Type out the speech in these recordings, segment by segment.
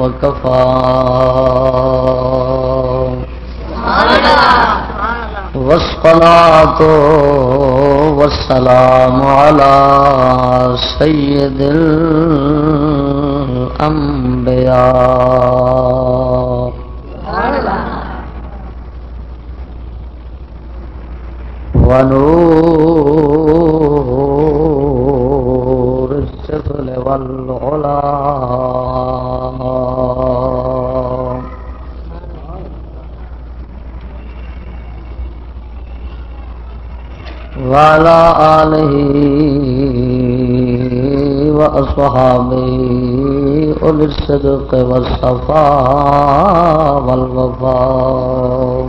وكفى والصلاة والسلام على سيد الأنبياء ونور السفل والعلا وعلى آله وأصحابه أولي الصدق والصفاء والوفاء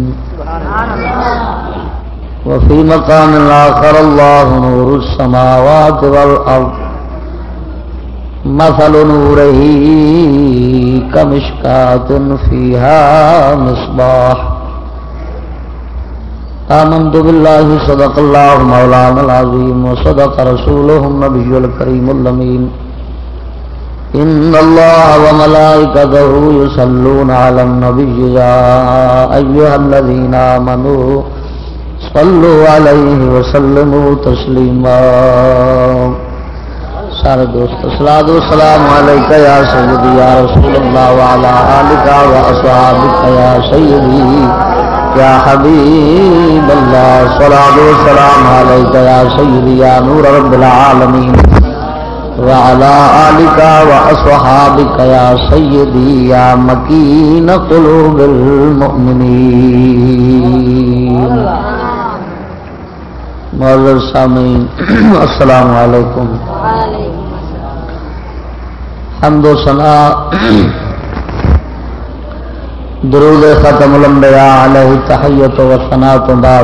وفي مقام آخر الله نور السماوات والأرض. مثل نوره كمشكاة فيها مصباح. آمنت بالله، صدق الله مولانا العظيم، وصدق رسوله النبي الكريم اللمين إن الله وملائكته يصلون على النبي، يا أيها الذين آمنوا صلوا عليه وسلموا تسليما سارے دوست سلاد السلام علیکہ یا سیدی، یا رسول اللہ وعلا آلکہ و اصحابکہ، یا سیدی، یا حبیب اللہ۔ صلاة والسلام علیکہ یا سیدی، یا نور رب العالمین۔ وعلا آلکہ و اصحابکہ، یا سیدی، یا مکین قلوب المؤمنین۔ معذر سامعین، السلام علیکم۔ حمد و ثنا درود ختم الانبیاء علیہ تحیت و ثنا تو بعد۔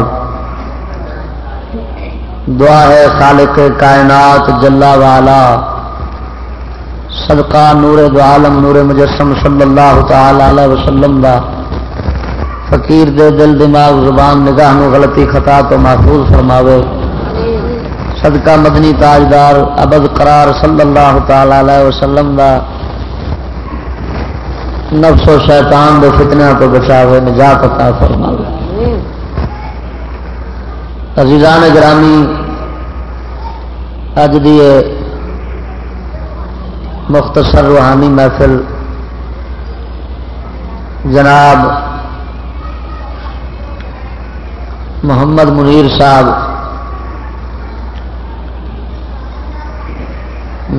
دعا ہے خالق کائنات جلا والا صدقہ نور دو عالم، نور مجسم صلی اللہ تعالی علیہ وسلم دا۔ فقیر دے دل دماغ زبان نگاہ نو غلطی خطا تو محفوظ فرماوے۔ صدقہ مدنی تاجدار ابد قرار صلی اللہ تعالی علیہ وسلم دا نفس و شیطان دے فتنہ تو بچاوے، نجات عطا فرماوے۔ عزیزان گرامی اج دیے مختصر روحانی محفل جناب محمد منیر صاحب،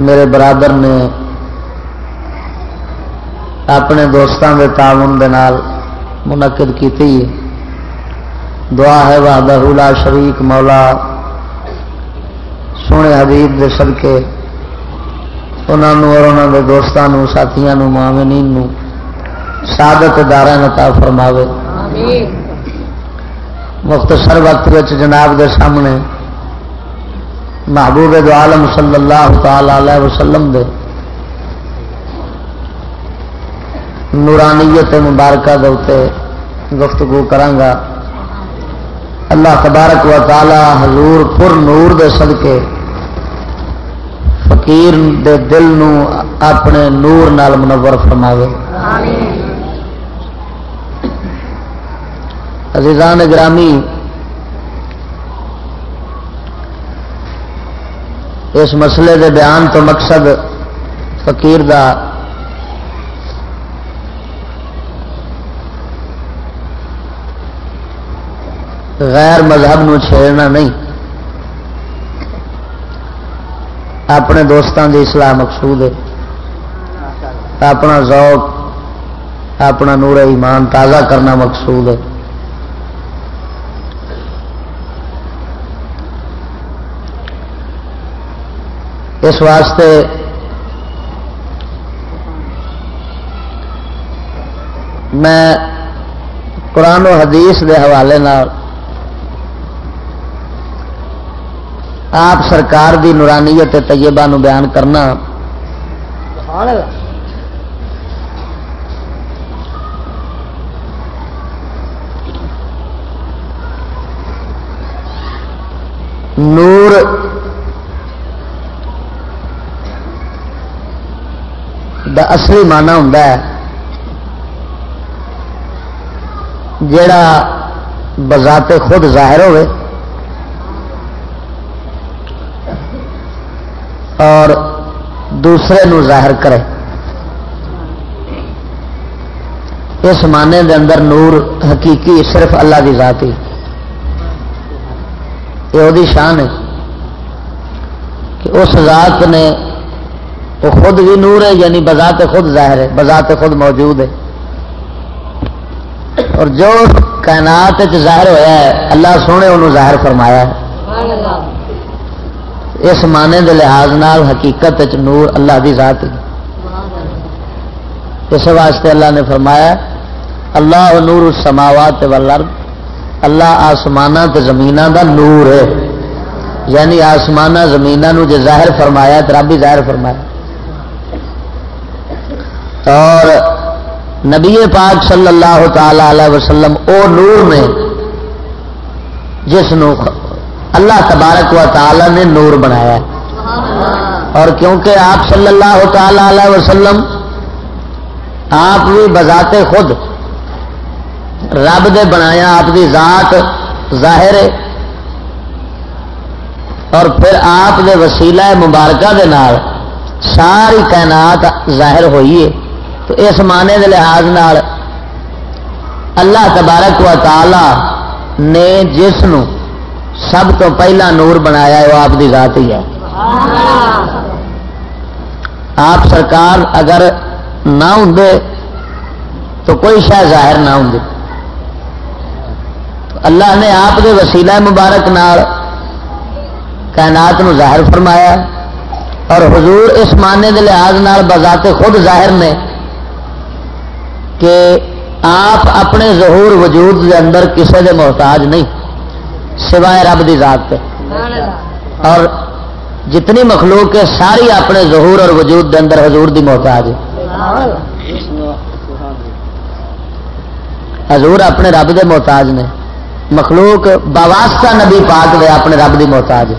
میرے برادر نے اپنے دوستان کے تعاون دے نال منعقد کی تھی دعا ہے، وحدہ لا شریک مولا، سونے حبیب دے صدقے انہوں اور انہوں کے دوستوں ساتھیوں معامنین سعادت دارا نتا فرماوے۔ مختصر وقت جناب دے سامنے محبوب دو عالم صلی اللہ تعالی علیہ وسلم دے نورانیت مبارکہ دے گفتگو کرانگا۔ اللہ تبارک و تعالی حضور پر نور دے صدقے فقیر دے دل نو اپنے نور نال منور فرماوے۔ عزیزان گرامی، اس مسئلے دے بیان تو مقصد فقیر دا غیر مذہب نو چھیڑنا نہیں۔ اپنے دوستان دی اصلاح مقصود ہے۔ اپنا ذوق، اپنا نور ایمان تازہ کرنا مقصود ہے۔ اس واسطے میں قرآن و حدیث دے حوالے آپ سرکار دی نورانیت طیبہ نو بیان کرنا نور دا اصلی مانا ہوں جڑا بذات خود ظاہر ہوئے اور دوسرے نو ظاہر کرے۔ اس معنی دے اندر نور حقیقی صرف اللہ کی ذات ہی۔ یہ وہی شان ہے کہ اس ذات نے وہ خود بھی نور ہے یعنی بذات خود ظاہر ہے، بذات خود موجود ہے۔ اور جو کائنات ظاہر ہوا ہے، اللہ سونے انہوں ظاہر فرمایا ہے۔ اس معنی کے لحاظ نال حقیقت نور اللہ کی ذات ہے۔ اس واسطے اللہ نے فرمایا، اللہ نور السماوات والارض، اللہ آسمان زمین دا نور ہے۔ یعنی آسمان زمین جو ظاہر فرمایا تو رب ہی ظاہر فرمایا اور نبی پاک صلی اللہ تعالی علیہ وسلم او نور نے جس نو اللہ تبارک و تعالی نے نور بنایا اور کیونکہ آپ صلی اللہ تعالی علیہ وسلم آپ بھی بذات خود رب دے بنایا، آپ کی ذات ظاہر ہے۔ اور پھر آپ دے وسیلہ مبارکہ دے نال ساری کائنات ظاہر ہوئی ہے۔ تو اس معنی کے لحاظ نال اللہ تبارک و تعالی نے جس نو سب تو پہلا نور بنایا ہے، وہ آپ کی ذات ہی ہے۔ آپ سرکار اگر نہ ہوں تو کوئی شاید ظاہر نہ ہوں اللہ نے آپ کے وسیلہ مبارک نال کائنات نو ظاہر فرمایا اور حضور اس معنی کے لحاظ نال بذات خود ظاہر نے کہ آپ اپنے ظہور وجود کے اندر کسی دے محتاج نہیں، سوائے رب کی ذات پہ اور جتنی مخلوق ہے، ساری اپنے ظہور اور وجود کے اندر حضور دی محتاج ہے۔ حضور اپنے رب دے محتاج نے۔ مخلوق باواسطہ نبی پاک دے اپنے رب دی محتاج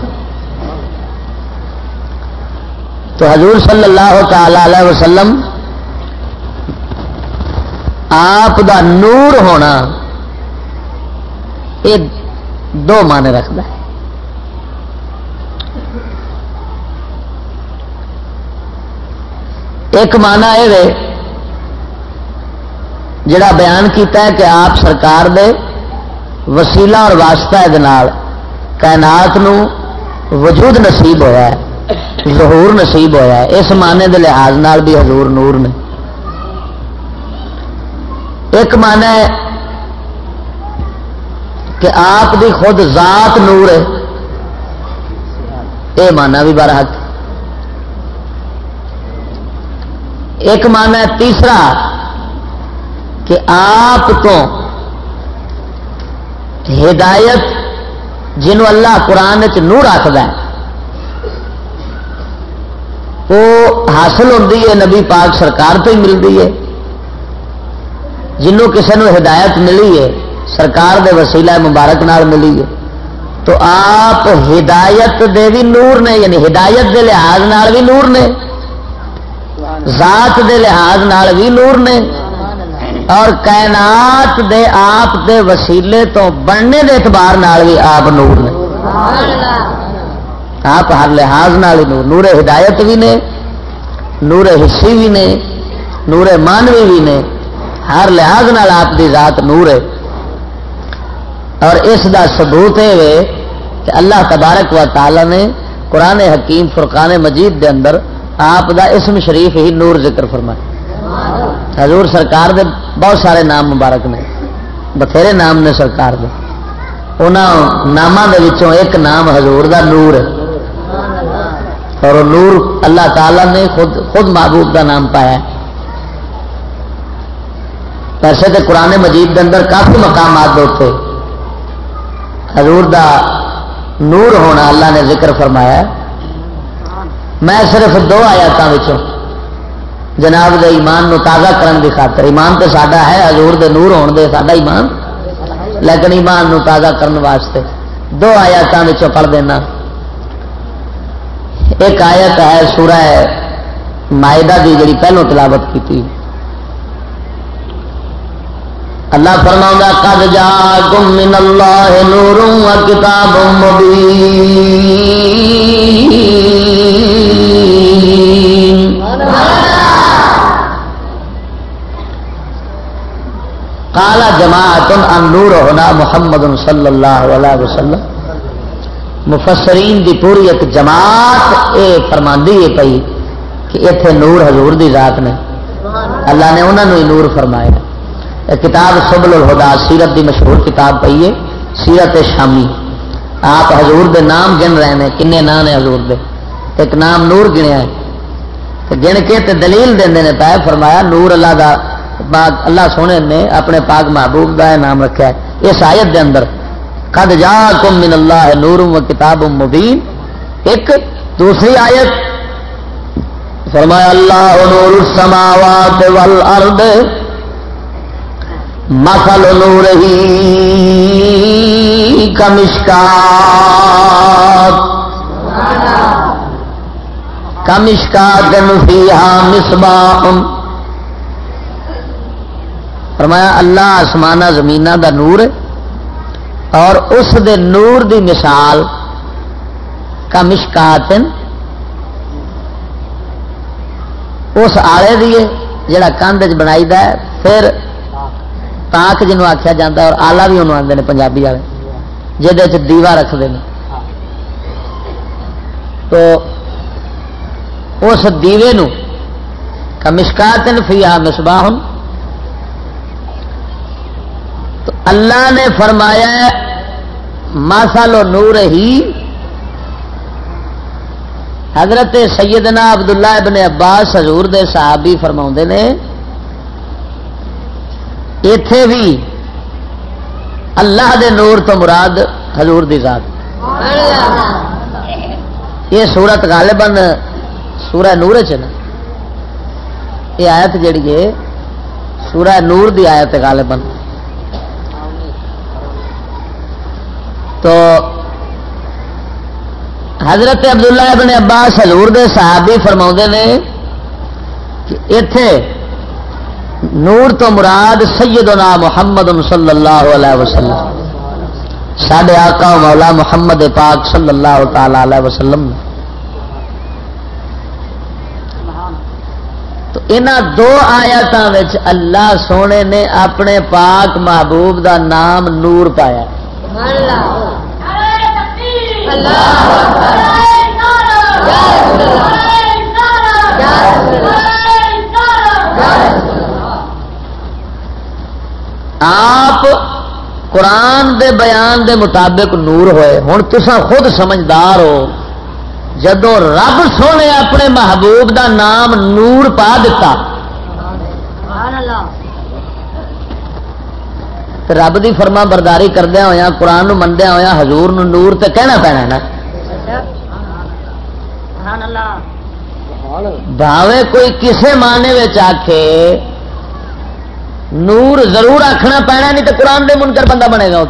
تو حضور صلی اللہ تعالی علیہ وسلم آپ دا نور ہونا یہ دو معنی رکھتا ہے۔ ایک مانا یہ جڑا بیان کیتا ہے کہ آپ سرکار دے وسیلہ اور واسطہ کائنات نو وجود نصیب ہوا ہے، ظہور نصیب ہوا ہے۔ اس معنی دے لحاظ نال بھی حضور نور نے ایک مانا ہے کہ آپ دی خود ذات نور ہے۔ یہ مانا بھی بارہ حق ایک مانا ہے تیسرا کہ آپ تو ہدایت جنوں اللہ قرآن چ نور آخر وہ حاصل ہوتی ہے نبی پاک سرکار تو ہی ملتی ہے۔ جنوں کسی نے ہدایت ملی ہے، سرکار دے وسیلہ مبارک نال ملی ہے۔ تو آپ ہدایت دے بھی نور نے یعنی ہدایت دے لحاظ نال بھی نور نے۔ ذات دے لحاظ نال بھی نور نے۔ اور کائنات دے آپ دے وسیلے تو بننے دے اعتبار نال بھی آپ نور نے۔ آپ ہر لحاظ نال نور نور ہدایت بھی نے، نور حصی بھی نے، نور مانوی بھی نے۔ ہر لحاظ نال آپ دی ذات نور ہے۔ اور اس دا ثبوت ہے کہ اللہ تبارک و تعالی نے قرآن حکیم فرقان مجید دے اندر آپ دا اسم شریف ہی نور ذکر فرمایا۔ حضور سرکار دے بہت سارے نام مبارک نے، بتھیرے نام نے سرکار دے۔ ناموں کے ایک نام حضور دا نور ہے۔ اور نور اللہ تعالی نے خود خود محبوب دا نام پایا ویسے تو قرآن مجید کے اندر کافی مقامات ہوتے حضور دا نور ہونا اللہ نے ذکر فرمایا میں صرف دو آیاتوں جناب دے ایمان نو تازہ کرن دی خاطر، ایمان تو ساڈا ہے، حضور دے نور ہون دے ساڈا ایمان، لیکن ایمان نو تازہ کرن واسطے دو آیاتوں پڑھ دینا۔ ایک آیت ہے سورہ مائدہ دی جڑی پہلو تلاوت کی تھی۔ اللہ فرما قد جاءكم من الله نور وكتاب مبين. قال جماعت ان نور ہونا محمد صلی اللہ علیہ وسلم. مفسرین دی پوری ایک جماعت اے فرماندی ہے پئی کہ اتے نور حضور دی ذات نے۔ اللہ نے انہوں نے نور فرمایا۔ کتاب سبل الہدا، سیرت دی مشہور کتاب پی ہے، سیرت شامی۔ آپ حضور دے نام گن رہے ہیں کن نام نے حضور دے۔ ایک نام نور گنیا ہے۔ گن کے تے دلیل دے نے پایا، فرمایا، نور اللہ دا باغ اللہ سونے نے اپنے پاک محبوب کا نام رکھا ہے۔ اس آیت دے اندر، قد جا کم من اللہ نور و کتاب مبین۔ ایک دوسری آیت، فرمایا، اللہ نور السماوات والارض۔ مسل نور ہی کمشکا کمشکا فیہا مصباح فرمایا، اللہ آسمان زمین دا نور اور اس دے نور دی مثال کمشکاتن اس آلے دیے جڑا کندھ بنائی دا ہے۔ پھر تاک جنوب آخیا جا اور آلہ بھی انہوں آتے ہیں پنجابی والے جہد دیوا رکھتے ہیں تو اس دیوے نو کمشکات فیا مسباہ تو اللہ نے فرمایا ماسالو نور ہی حضرت سیدنا عبداللہ ابن عباس حضور دے صحابی فرما نے اتے بھی اللہ دے نور تو مراد حضور دی ذات۔ یہ سورت غالباً سورہ نور چ یہ آیت جڑی ہے، سورہ نور دی آیت غالباً۔ تو حضرت عبداللہ ابن عباس حضور دے صحابی فرما نے کہ اتے نور تو مراد سیدنا محمد صلی اللہ علیہ وسلم۔ سڈے آقا مولا محمد پاک صلی اللہ تعالی علیہ وسلم۔ تو ان دو آیاتوں اللہ سونے نے اپنے پاک محبوب دا نام نور پایا۔ اللہ آپ قرآن دے بیان دے مطابق نور ہوئے۔ ہوں تسا خود سمجھدار ہو۔ جدو رب سونے اپنے محبوب دا نام نور پا دیتا رب دی فرما برداری کردیا ہوا قرآن مندیا ہوا حضور نور تے کہنا پینا نا۔ بھاوے کوئی کسے معنی آکھے نور ضرور آخنا پینا نہیں تو قرآن دے منکر بندہ بنے گا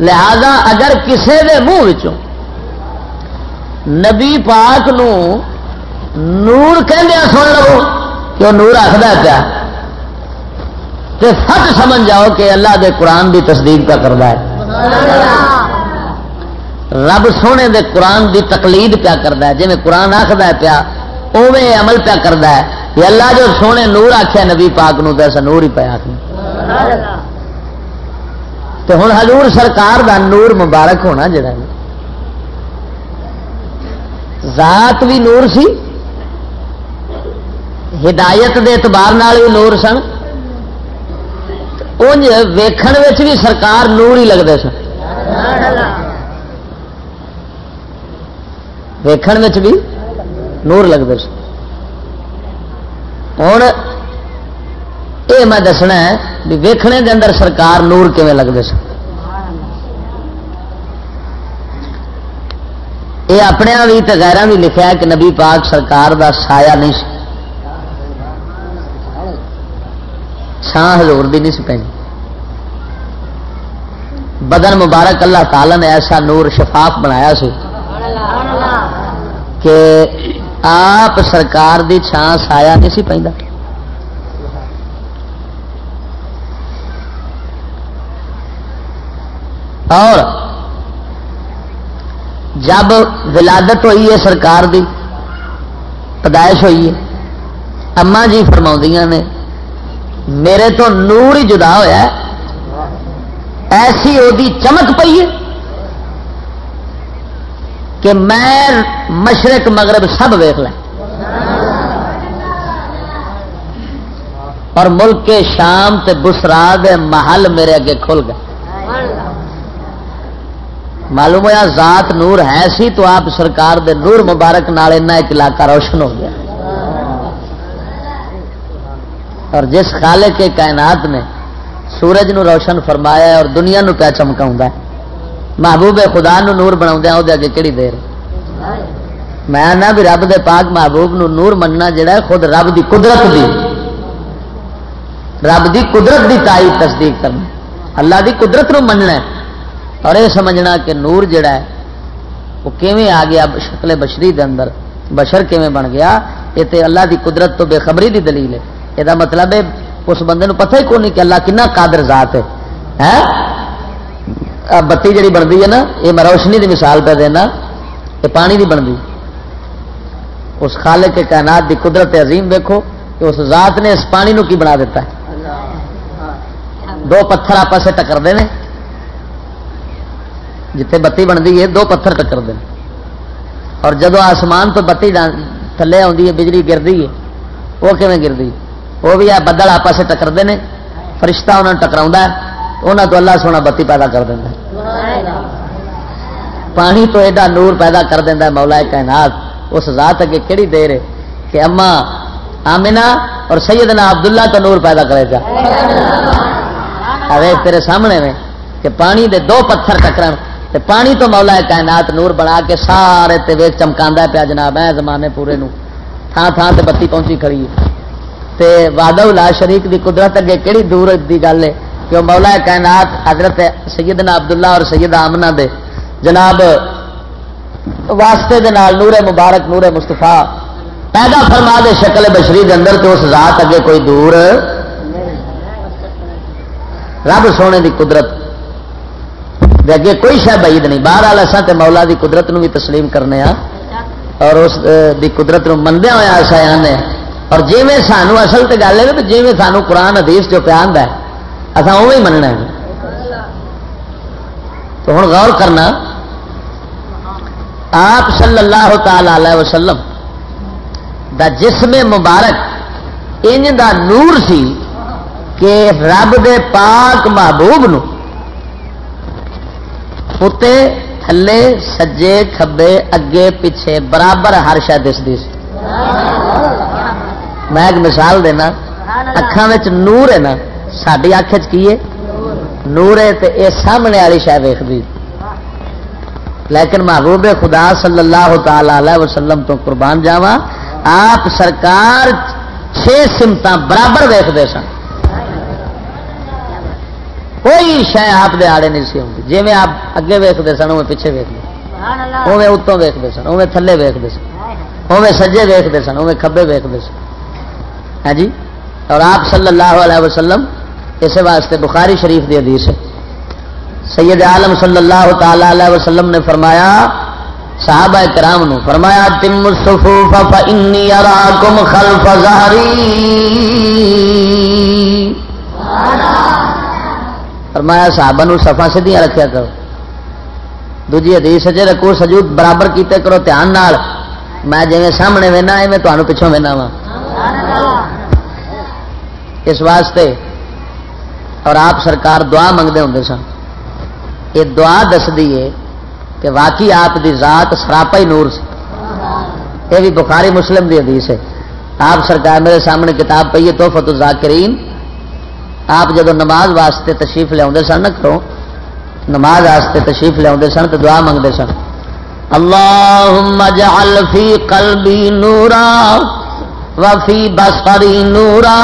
لہذا اگر کسے دے منہ نبی پاک نو نور کہہ سن لو کہ وہ نور آخر پیا تو سچ سمجھ جاؤ کہ اللہ دے قرآن دی تصدیق کا کرتا ہے۔ رب سونے دے قرآن دی تقلید پیا کرتا ہے جی قرآن آخر پیا اوے عمل پیا کرتا ہے۔ یہ اللہ جو سونے نور آخیا نبی پاک نو تو نور ہی پیا تو ہوں حضور سرکار دا نور مبارک ہونا جڑا ذات بھی نور سی۔ ہدایت دے اعتبار بھی نور سن۔ انج ویکھن بھی سرکار نور ہی لگتے سن۔ ویکھن بھی نور لگتے ہوں یہ میں دسنا ہے بھی ویکھنے دے اندر سرکار نور کیون لگتے سن۔ یہ اپنے ہاں بھی تو بھی لکھا ہے کہ نبی پاک سرکار دا سایہ نہیں سی۔ چھان ہزور دی نہیں سی پی بدن مبارک اللہ تعالی نے ایسا نور شفاف بنایا سی کہ آپ سرکار دی چھان سایہ نہیں سی پہ اور جب ولادت ہوئی ہے سرکار دی، پیدائش ہوئی ہے اما جی فرما نے، میرے تو نور ہی جدا ہوا ایسی وہ چمک پی ہے۔ کہ میں مشرق مغرب سب ویخ لیں۔ اور ملک کے شام تے بسرا دے محل میرے اگے کھل گئے۔ معلوم ہوا ذات نور ہے سی تو آپ سرکار دے نور مبارک نال ایک علاقہ روشن ہو گیا۔ اور جس خالق کے کائنات نے سورج نو روشن فرمایا اور دنیا نو پیا چمکا محبوب خدا نو نور بنا اگے کہڑی دیر؟ میں نہ بھی رب دے پاک محبوب نو نور مننا جڑا ہے، خود رب دی قدرت دی۔ رب دی قدرت دی تائید تصدیق کرنا۔ اللہ دی قدرت نو مننا ہے۔ اور یہ سمجھنا کہ نور جڑا ہے، وہ کیویں آ گیا شکل بشری دے اندر؟ بشر کیویں بن گیا؟ یہ تے اللہ دی قدرت تو بے خبری دی دلیل ہے۔ یہ مطلب ہے، اس بندے نو پتہ ہی کون نہیں کہ اللہ کنا قادر ذات ہے۔ ہاں؟ بتی جڑی بنتی ہے نا، یہ میں روشنی دی مثال پہ دینا، یہ پانی دی بنتی۔ اس خالق کے کائنات دی قدرت عظیم دیکھو کہ اس ذات نے اس پانی نو کی بنا دیتا ہے۔ دو پتھر آپس سے ٹکرتے ہیں۔ جتنے بتی بنتی ہے، دو پتھر ٹکر دیں اور جب آسمان تو بتی تھلے آتی ہے، بجلی گرتی ہے، وہ کیون گرتی وہ بھی ہے بدل آپس سے ٹکرتے ہیں۔ فرشتہ انہوں نے ٹکرا انہوں تو اللہ سونا بتی پیدا کر دینا پانی تو ایڈا نور پیدا کر دینا مولا کائنات۔ اس ذات اگے کہڑی دیر ہے کہ اما آمنا اور سیدنا عبداللہ تو نور پیدا کرے جا۔ ارے تیرے سامنے میں کہ پانی دے دو پتھر ٹکر تے پانی تو مولا ہے کائنات نور بنا کے سارے تے ویک چمکا پیا جناب ہے زمانے پورے نو۔ تھان تھان تے بتی پہنچی کھڑی تے وعدہ لا شریک دی قدرت اگے کہڑی دور دی گل ہے۔ کہ مولا کائنات حضرت سیدنا عبداللہ اور سید آمنا دے۔ جناب، واسطے دے نال نور مبارک، نور مستفا پیدا فرما دے شکل بشری دے اندر تو اس ذات اگے کوئی دور۔ رب سونے دی قدرت اگے کوئی شہ بعید نہیں۔ باہر والا سا تے مولا دی قدرت نو بھی تسلیم کرنے ہاں۔ اور اس دی قدرت نو مندیا ہوا ہاں ایسا آنے اور جی میں سانو اصل تو گل ہے جی میں سانو قرآن حدیث جو پیا ہے اچھا، اصا او ہی مننا ہے۔ تو ہوں غور کرنا، آپ صلی اللہ تعالی علیہ وسلم دا جسم مبارک ان دا نور سی کہ رب دے پاک محبوب نو اتنے تھلے، سجے، کھبے، اگے، پیچھے، برابر ہر شاید دستی میں ایک مثال دینا اکھان نور ہے نا ساری اکھ کی نور ہے تو یہ سامنے والی شاید ویختی لیکن محبوب خدا صلی اللہ تعالی وسلم تو قربان جاوا آپ سرکار چھ سمت برابر ویختے سن کوئی شہ آپ دے آڑے نہیں سی ہوتی جی آپ اگے ویکتے سن وہ پیچھے ویکتے اوے اتوں ویکتے سن اوے تھلے ویکتے سن اوے سجے ویکتے سن اوے کبے ویکتے سن ہاں جی اور آپ صلی اللہ علیہ وسلم اس واسطے بخاری شریف دی حدیث ہے۔ سید عالم صلی اللہ تعالی علیہ وسلم نے فرمایا، صحابہ کرام نو فرمایا، تم الصفوف فانی اراکم خلف ظہری. فرمایا، صحابہ نو صفا سدیاں رکھیا کرو۔ دوجی حدیث سجے رکھو سجود برابر کیتے کرو دھیان نال۔ میں جی سامنے وہنا میں تمہیں پچھوں وہنا وا اس واسطے اور آپ سرکار دعا منگتے ہوں سن۔ یہ دعا دس ہے کہ واقعی آپ دی ذات سراپا ہی نور سے یہ بھی بخاری مسلم دی حدیث ہے۔ آپ سرکار میرے سامنے کتاب پہ تو فتو ذاکرین آپ جدو نماز واسطے تشریف لیا سن نہ کرو نماز واسطے تشریف لیا سن، تو دعا منگتے سن۔ اللهم اجعل في قلبي نورا وفي بصري نورا۔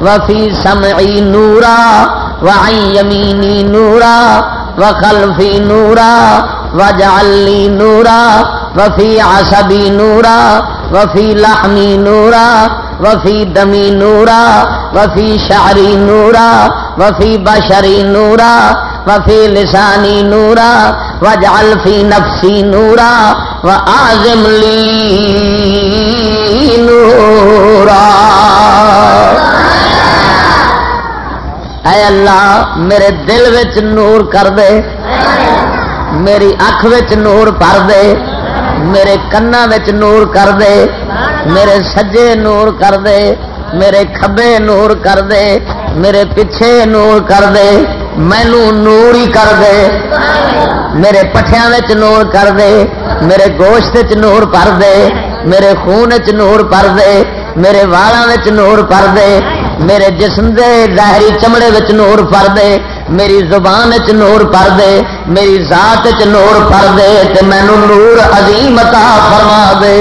وفي سمعي نورا، وعن يميني نورا، وخلفي نورا واجعل لي نورا، وفي عصبي نورا، وفي لحمي نورا، وفي دمی نورا وفی شعری نورا وفی بشری نورا وفی لسانی نورا، وجعل فی نفسی نورا و آزم لی نورا. اے اللہ، میرے دل وچ نور کر دے۔ میری اکھ وچ نور پر دے۔ میرے کنا نور کر دے۔ میرے سجے نور کر دے۔ میرے کھبے نور کر دے۔ میرے پیچھے نور کر دے۔ مینو نور ہی کر دے۔ میرے پٹھیا نور کر دے۔ میرے گوشت نور پر دے۔ میرے خون چ نور پر دے۔ میرے والا نور پر دے۔ میرے جسم دے ظاہری چمڑے وچ نور پر دے میری زبان چ نور پر دے میری ذات چ نور پر دے تے مینو نور عظیم عطا فرما دے۔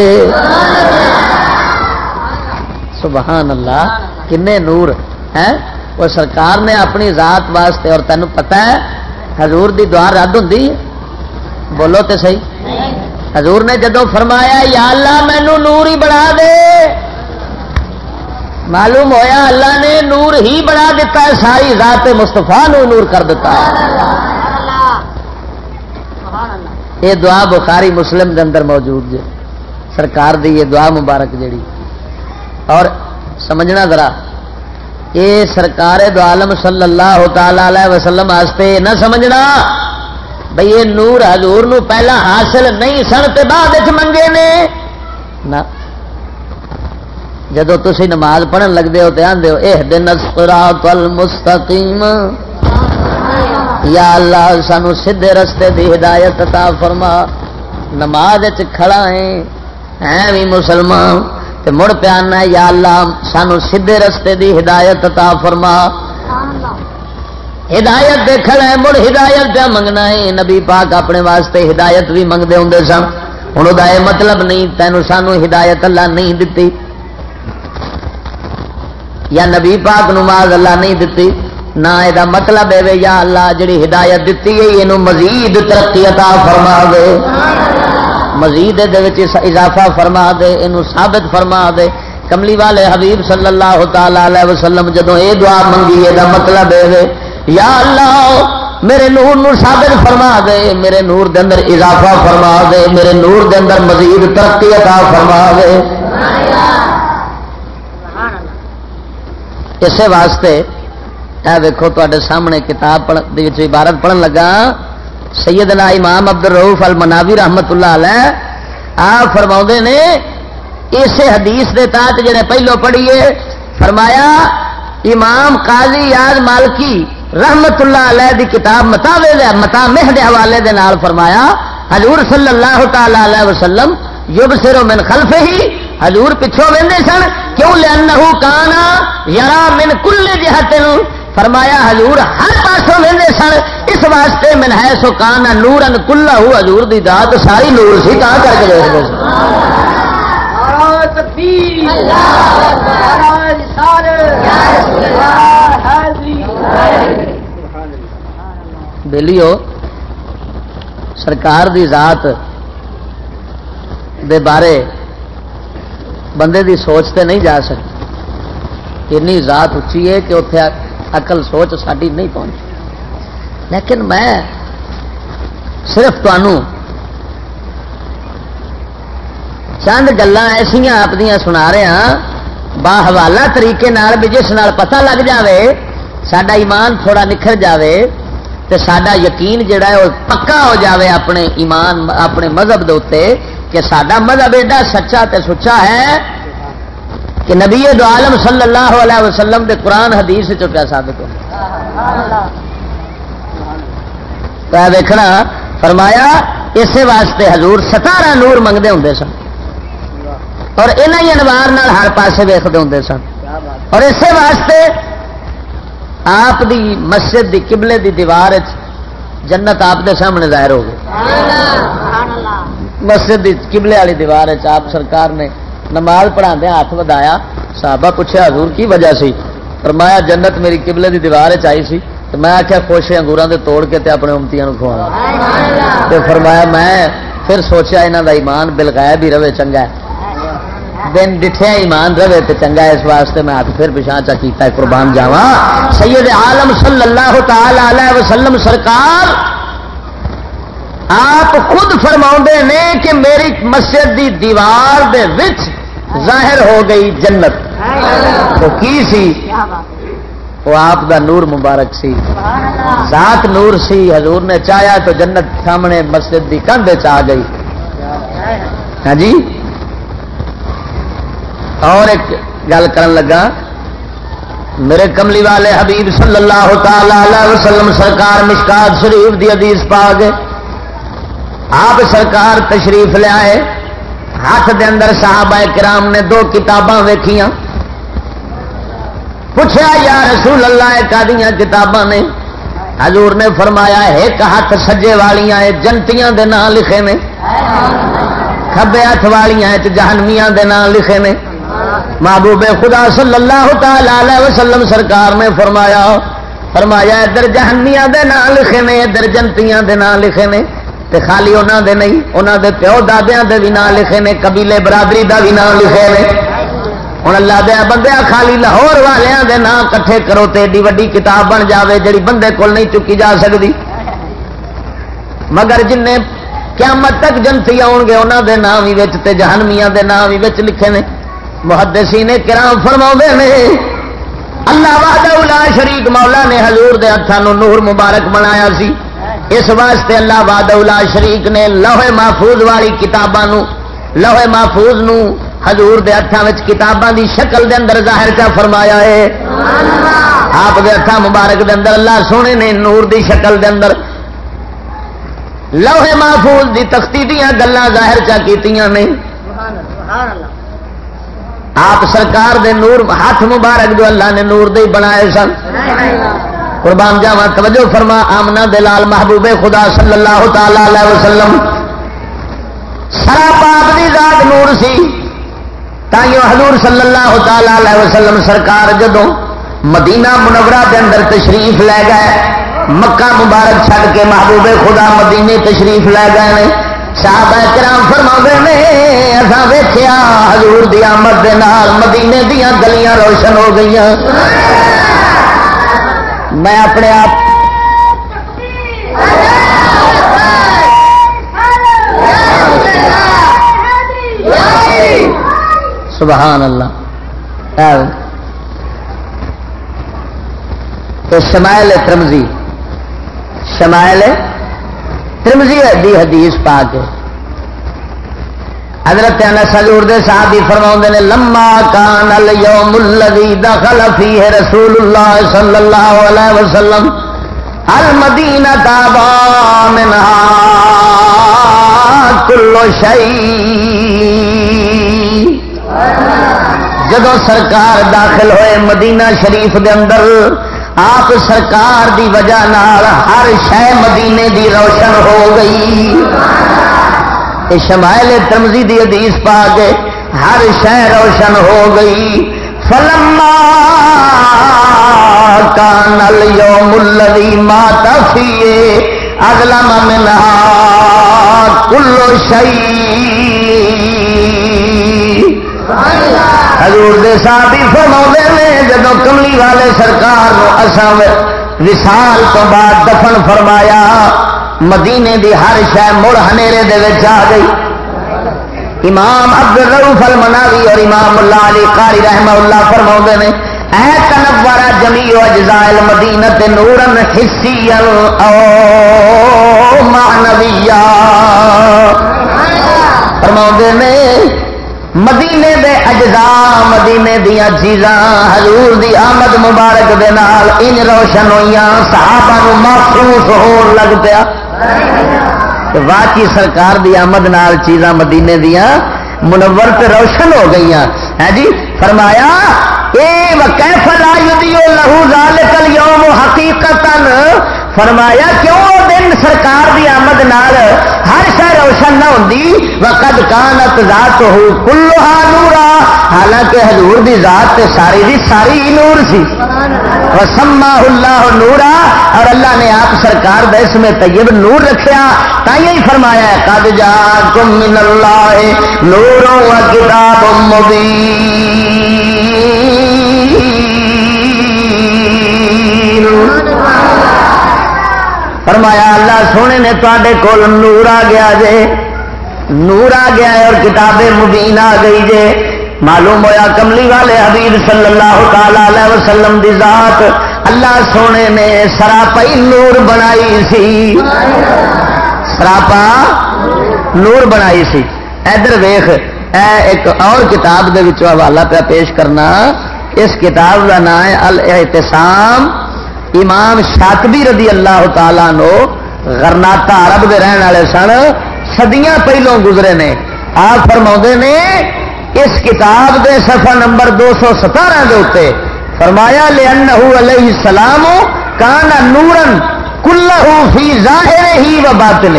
سبحان اللہ کنے نور ہے وہ سرکار نے اپنی ذات واسطے اور تینوں پتا ہے حضور دی دعا رد ہوں بولو تو صحیح۔ حضور نے جدو فرمایا یا اللہ مینو نور ہی بڑھا دے۔ معلوم ہویا اللہ نے نور ہی بڑھا دیتا ہے، ساری ذات مستفا نو نور کر دیتا ہے۔ یہ دعا بخاری مسلم کے اندر موجود ہے سرکار دی یہ دعا مبارک جڑی اور سمجھنا ذرا یہ سرکار دو عالم صلی اللہ تعالی وسلم واسطے نہ سمجھنا۔ بھئی یہ نور حضور نو پہلا حاصل نہیں سن، تے بعد منگے نے۔ نہ۔ جدو تھی نماز پڑھن لگتے ہو تو آدھے ہو اح دن المستقیم۔ یا اللہ، سانو سیدھے رستے دی ہدایت تا فرما۔ نماز کھڑا ہے بھی مسلمان۔ تے مڑ پیانا یا اللہ، سانو سیدھے رستے دی ہدایت تا فرما۔ ہدایت دیکھنا ہے، مڑ ہدایت پہ منگنا ہے۔ نبی پاک اپنے واسطے ہدایت بھی منگتے ہوں سن۔ ہوں وہ مطلب نہیں تینوں سانو ہدایت اللہ نہیں دتی۔ یا نبی پاک نماز اللہ نہیں دتی، نہ یہ مطلب ہے یا اللہ جڑی ہدایت دیتی ہے یہ مزید ترقی عطا فرما دے۔ مزید اضافہ فرما دے یہ ثابت فرما دے۔ کملی والے حبیب صلی اللہ تعالی وسلم جدو یہ دعا منگی یہ مطلب ہے یا اللہ، میرے نور نور ثابت فرما دے، میرے نور دے اندر اضافہ فرما دے، میرے نور دے اندر مزید ترقی عطا فرما دے۔ اسی واسطے اے ویکو تے سامنے کتاب عبارت پڑھن لگا سیدنا امام عبد الروف المناوی رحمت اللہ علیہ آپ فرما نے اسے حدیث دے تحت جڑے پہلو پڑھیے فرمایا امام قاضی یاد مالکی رحمت اللہ علیہ دی کتاب متا متا مہ دے حوالے دے نال فرمایا حضور صلی اللہ تعالی علیہ وسلم یوب سرو من خلف ہی حضور پچھوں وہدے سن کیوں؟ لیا کانا یار من کل جہت فرمایا حضور ہر پاسوں وہدے سن اس واسطے من ہے سو کانا نور ان کلا ہو حضور دی دات ساری نور سی کہاں کر کے دیکھتے بلیو سرکار دی ذات دے بارے بندے دی سوچ تے نہیں جا سکتی۔ اینی ذات اچھی ہے کہ اتنے اقل سوچ ساری نہیں پہنچی لیکن میں صرف تنوع چند گلان ایسا آپ سنا رہا ہاں۔ با حوالہ طریقے بھی جس نال پتہ لگ جاوے سڈا ایمان تھوڑا نکھر جاوے تو سڈا یقین جڑا ہے وہ پکا ہو جاوے اپنے ایمان، اپنے مذہب دے کہ سڈا مذہب ایڈا سچا تے سچا ہے کہ نبی دو عالم صلی اللہ علیہ وسلم دے قرآن حدیث چکا ثابت ہو۔ دیکھنا فرمایا اسی واسطے حضور ستارہ نور منگتے ہوں سن۔ اور انہیں انوار ہر پاسے ویختے ہوں سن۔ اور اسی واسطے آپ دی مسجد دی قبلے دی دیوار جنت آپ دے سامنے ظاہر ہو گئی۔ مسجد دی قبلے والی دیوار آپ سرکار نے نماز پڑھا دیا ہاتھ ودایا۔ صحابہ پوچھا حضور کی وجہ سی؟ فرمایا، جنت میری قبلے دی دیوار چاہی سی؟ تو میں آخیا خوش انگوروں کے توڑ کے تے اپنے امتیاں کھوا فرمایا، میں پھر سوچا یہاں کا ایمان بلغائب بھی رہے، چنگا ہے۔ دن ڈٹھیا ایمان رہے تو چنگا اس واسطے میں ہاتھ پھر پچھا چا کیتا ہے، قربان جاوا سید عالم صلی اللہ تعالی علیہ وسلم سرکار آپ خود فرما نے کہ میری مسجد دی دیوار دے وچ ظاہر ہو گئی جنت۔ تو کی سی؟ وہ آپ دا نور مبارک سی۔ ذات نور سی، حضور نے چاہیا تو جنت سامنے مسجد دی کندھ چ گئی۔ ہاں جی؟ اور ایک گل کر لگا، میرے کملی والے حبیب صلی اللہ تعالی وسلم سرکار مشکات شریف دی حدیث پا گئے آپ سرکار تشریف لیا ہاتھ دے اندر صحابہ کرام نے دو کتاباں ویکھیاں۔ پوچھا، یا رسول اللہ کا کتاباں نے؟ حضور نے فرمایا، ایک ہاتھ سجے والیاں جنتیاں دے نام لکھے نے۔ کبے ہاتھ والیاں جہنمیاں دے نام لکھے نے۔ محبوب خدا صلی اللہ تعالی وسلم سرکار نے فرمایا فرمایا، ادھر جہنمیاں دے نام لکھے نے، ادھر جنتیاں دے نام لکھے نے۔ تے خالی انہوں دے نہیں انہوں دے پیو دادیاں دے بھی نام لکھے نے، قبیلے برادری دا بھی نام لکھے نے۔ ہوں اللہ دیا بندے خالی لاہور والوں دے نام کٹھے کرو تے ایڈی وڈی کتاب بن جاوے جڑی بندے کول نہیں چکی جا سکتی مگر جن قیامت تک جنتی آؤ گے انہوں دے نام ہی جہنمیاں دے نام ہی لکھے نے۔ محدثین کرام فرما نے، اللہ وحدہ شریک مولا نے حضور دے ہاتھوں نور مبارک بنایا سی۔ اس واسطے اللہ وحدہ شریک نے لوہے محفوظ والی کتاباں لوہے محفوظ نو حضور دے ہاتھوں کتاباں دی شکل دے اندر ظاہر چا فرمایا ہے؟ آپ دے ہاتھ مبارک دے اندر اللہ سونے نے نور دی شکل دے اندر لوہے محفوظ دی تختی دیا گلان ظاہر چا کیتیاں نے؟ آپ سرکار دے نور، ہاتھ مبارک جو اللہ نے نور دے بنائے سن۔ قربان جاوا توجہ فرما آمنا دلال محبوب خدا صلی اللہ تعالی علیہ وسلم۔ سرا پاپ دی ذات نور سی۔ تائیو حضور صلی اللہ تعالی علیہ وسلم سرکار جدو مدینہ منورہ دے اندر تشریف لے گئے، مکہ مبارک چھڑ کے محبوب خدا مدینے تشریف لے گئے صحابہ کرام فرما نے اصا ویخیا ہزور دی آمد دے نال مدینے دیا گلیاں روشن ہو گئی میں اپنے آپ سبحان اللہ۔ تو شمائل ترمزی شمائل ترمزی دی حدیث پا کے حضرت سجور دے صحابی فرما نے، لما کان اليوم الذي دخل فيه رسول الله صلى الله عليه وسلم المدینہ تابا منها كل شيء جدو سرکار داخل ہوئے مدینہ شریف دے اندر، آپ سرکار دی وجہ نال ہر شہ مدینے دی روشن ہو گئی۔ شمائل ترمزی دی حدیث پا کے ہر شہ روشن ہو گئی۔ فلما کا نل یو ملوی ماتا فیے اگلا منا کلو شہی حضور دے صحابی فرما نے جب کملی والے سرکار نو اساں وسال تو بعد دفن فرمایا مدینے دی ہر شہ مڑ دے آ گئی۔ امام عبد الروف المناوی اور امام اللہ علی قاری رحمہ اللہ فرما نے، اے تنورا جمی اجزائل مدینت نورن حسی او فرما نے، مدینے دے اجزا مدینے دیا چیزاں، حضور دی آمد مبارک دے نال ان روشن ہوئی صحابہ محسوس ہو لگ پیا۔ واقعی سرکار دی آمد نال چیزاں مدینے دیا منور تے روشن ہو گئی ہے ہاں جی؟ فرمایا، اے وکیف لا یدیو لہو ذالک اليوم حقیقتا۔ فرمایا، کیوں دن سرکار دی آمد نال ہر شہ روشن نہ ہوں وقت کانت ذات ہو کلوہا نورا۔ حالانکہ حضور دی ذات تے ساری دی ساری نور سی۔ سبحان وسما اللہ نورا اور اللہ نے آپ سرکار دس میں طیب نور رکھیا۔ تھی فرمایا کد جا تم من اللہ نوروں و کتاب مبین فرمایا، اللہ سونے نے تے کول نور آ گیا جے۔ نور آ گیا ہے اور کتابیں مبین آ گئی جے۔ معلوم ہویا کملی والے حبیب صلی اللہ تعالی وسلم دی ذات اللہ سونے نے سراپائی نور بنائی سی۔ سراپا نور بنائی سی۔ ادھر ویخ اے ایک اور کتاب دے حوالہ پہ پیش کرنا۔ اس کتاب کا نام ہے الاحتسام امام شاطبی رضی اللہ تعالیٰ نو غرناتا عرب دے رہن والے سن، صدیاں پہلوں گزرے نے۔ آپ فرما نے اس کتاب دے صفحہ نمبر دو سو ستارہ دے اتنے فرمایا لے علیہ السلام کانا نورن کلہ فی ظاہر ہی و باطن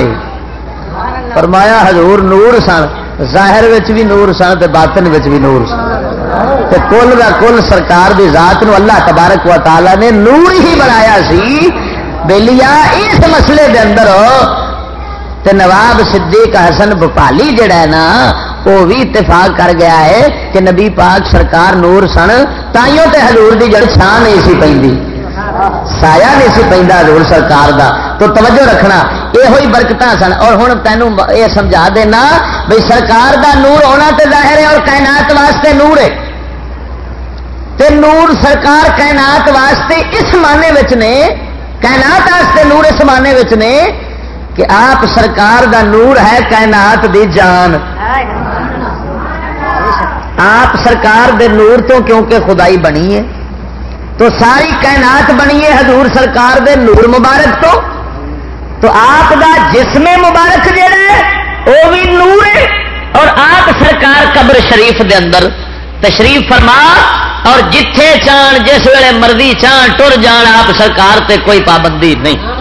فرمایا، حضور نور سن، ظاہر بھی نور سن تے باطن بھی نور سن. تے کل دا کل سرکار دی ذات نو اللہ تبارک و تعالی نے نور ہی بنایا سی بلیا اس مسئلے دے اندر تے نواب صدیق حسن بپالی جڑا ہے نا وہ بھی اتفاق کر گیا ہے کہ نبی پاک سرکار نور سن، تائیوں تے حضور دی جڑ چھان نہیں سی پی سایا نہیں سی پہ حضور سرکار دا۔ تو توجہ رکھنا یہ ہوئی برکت سن۔ اور ہوں تینوں یہ سمجھا دینا بھائی سرکار دا نور ہونا تے ظاہر ہے اور کائنات واسطے نور ہے۔ تے نور سرکار کائنات واسطے اس معنی نے، کائنات واسطے نور اس معنی نے کہ آپ سرکار دا نور ہے کائنات دی جان۔ آپ سرکار دے نور تو کیونکہ خدائی بنی ہے۔ تو ساری کائنات بنی ہے حضور سرکار دے نور مبارک تو۔ تو آپ دا جسم مبارک جڑا ہے وہ بھی نور ہے۔ اور آپ سرکار قبر شریف دے اندر تشریف فرما، اور جتھے چان جس ویلے مرضی چان ٹر جان آپ سرکار تے کوئی پابندی نہیں۔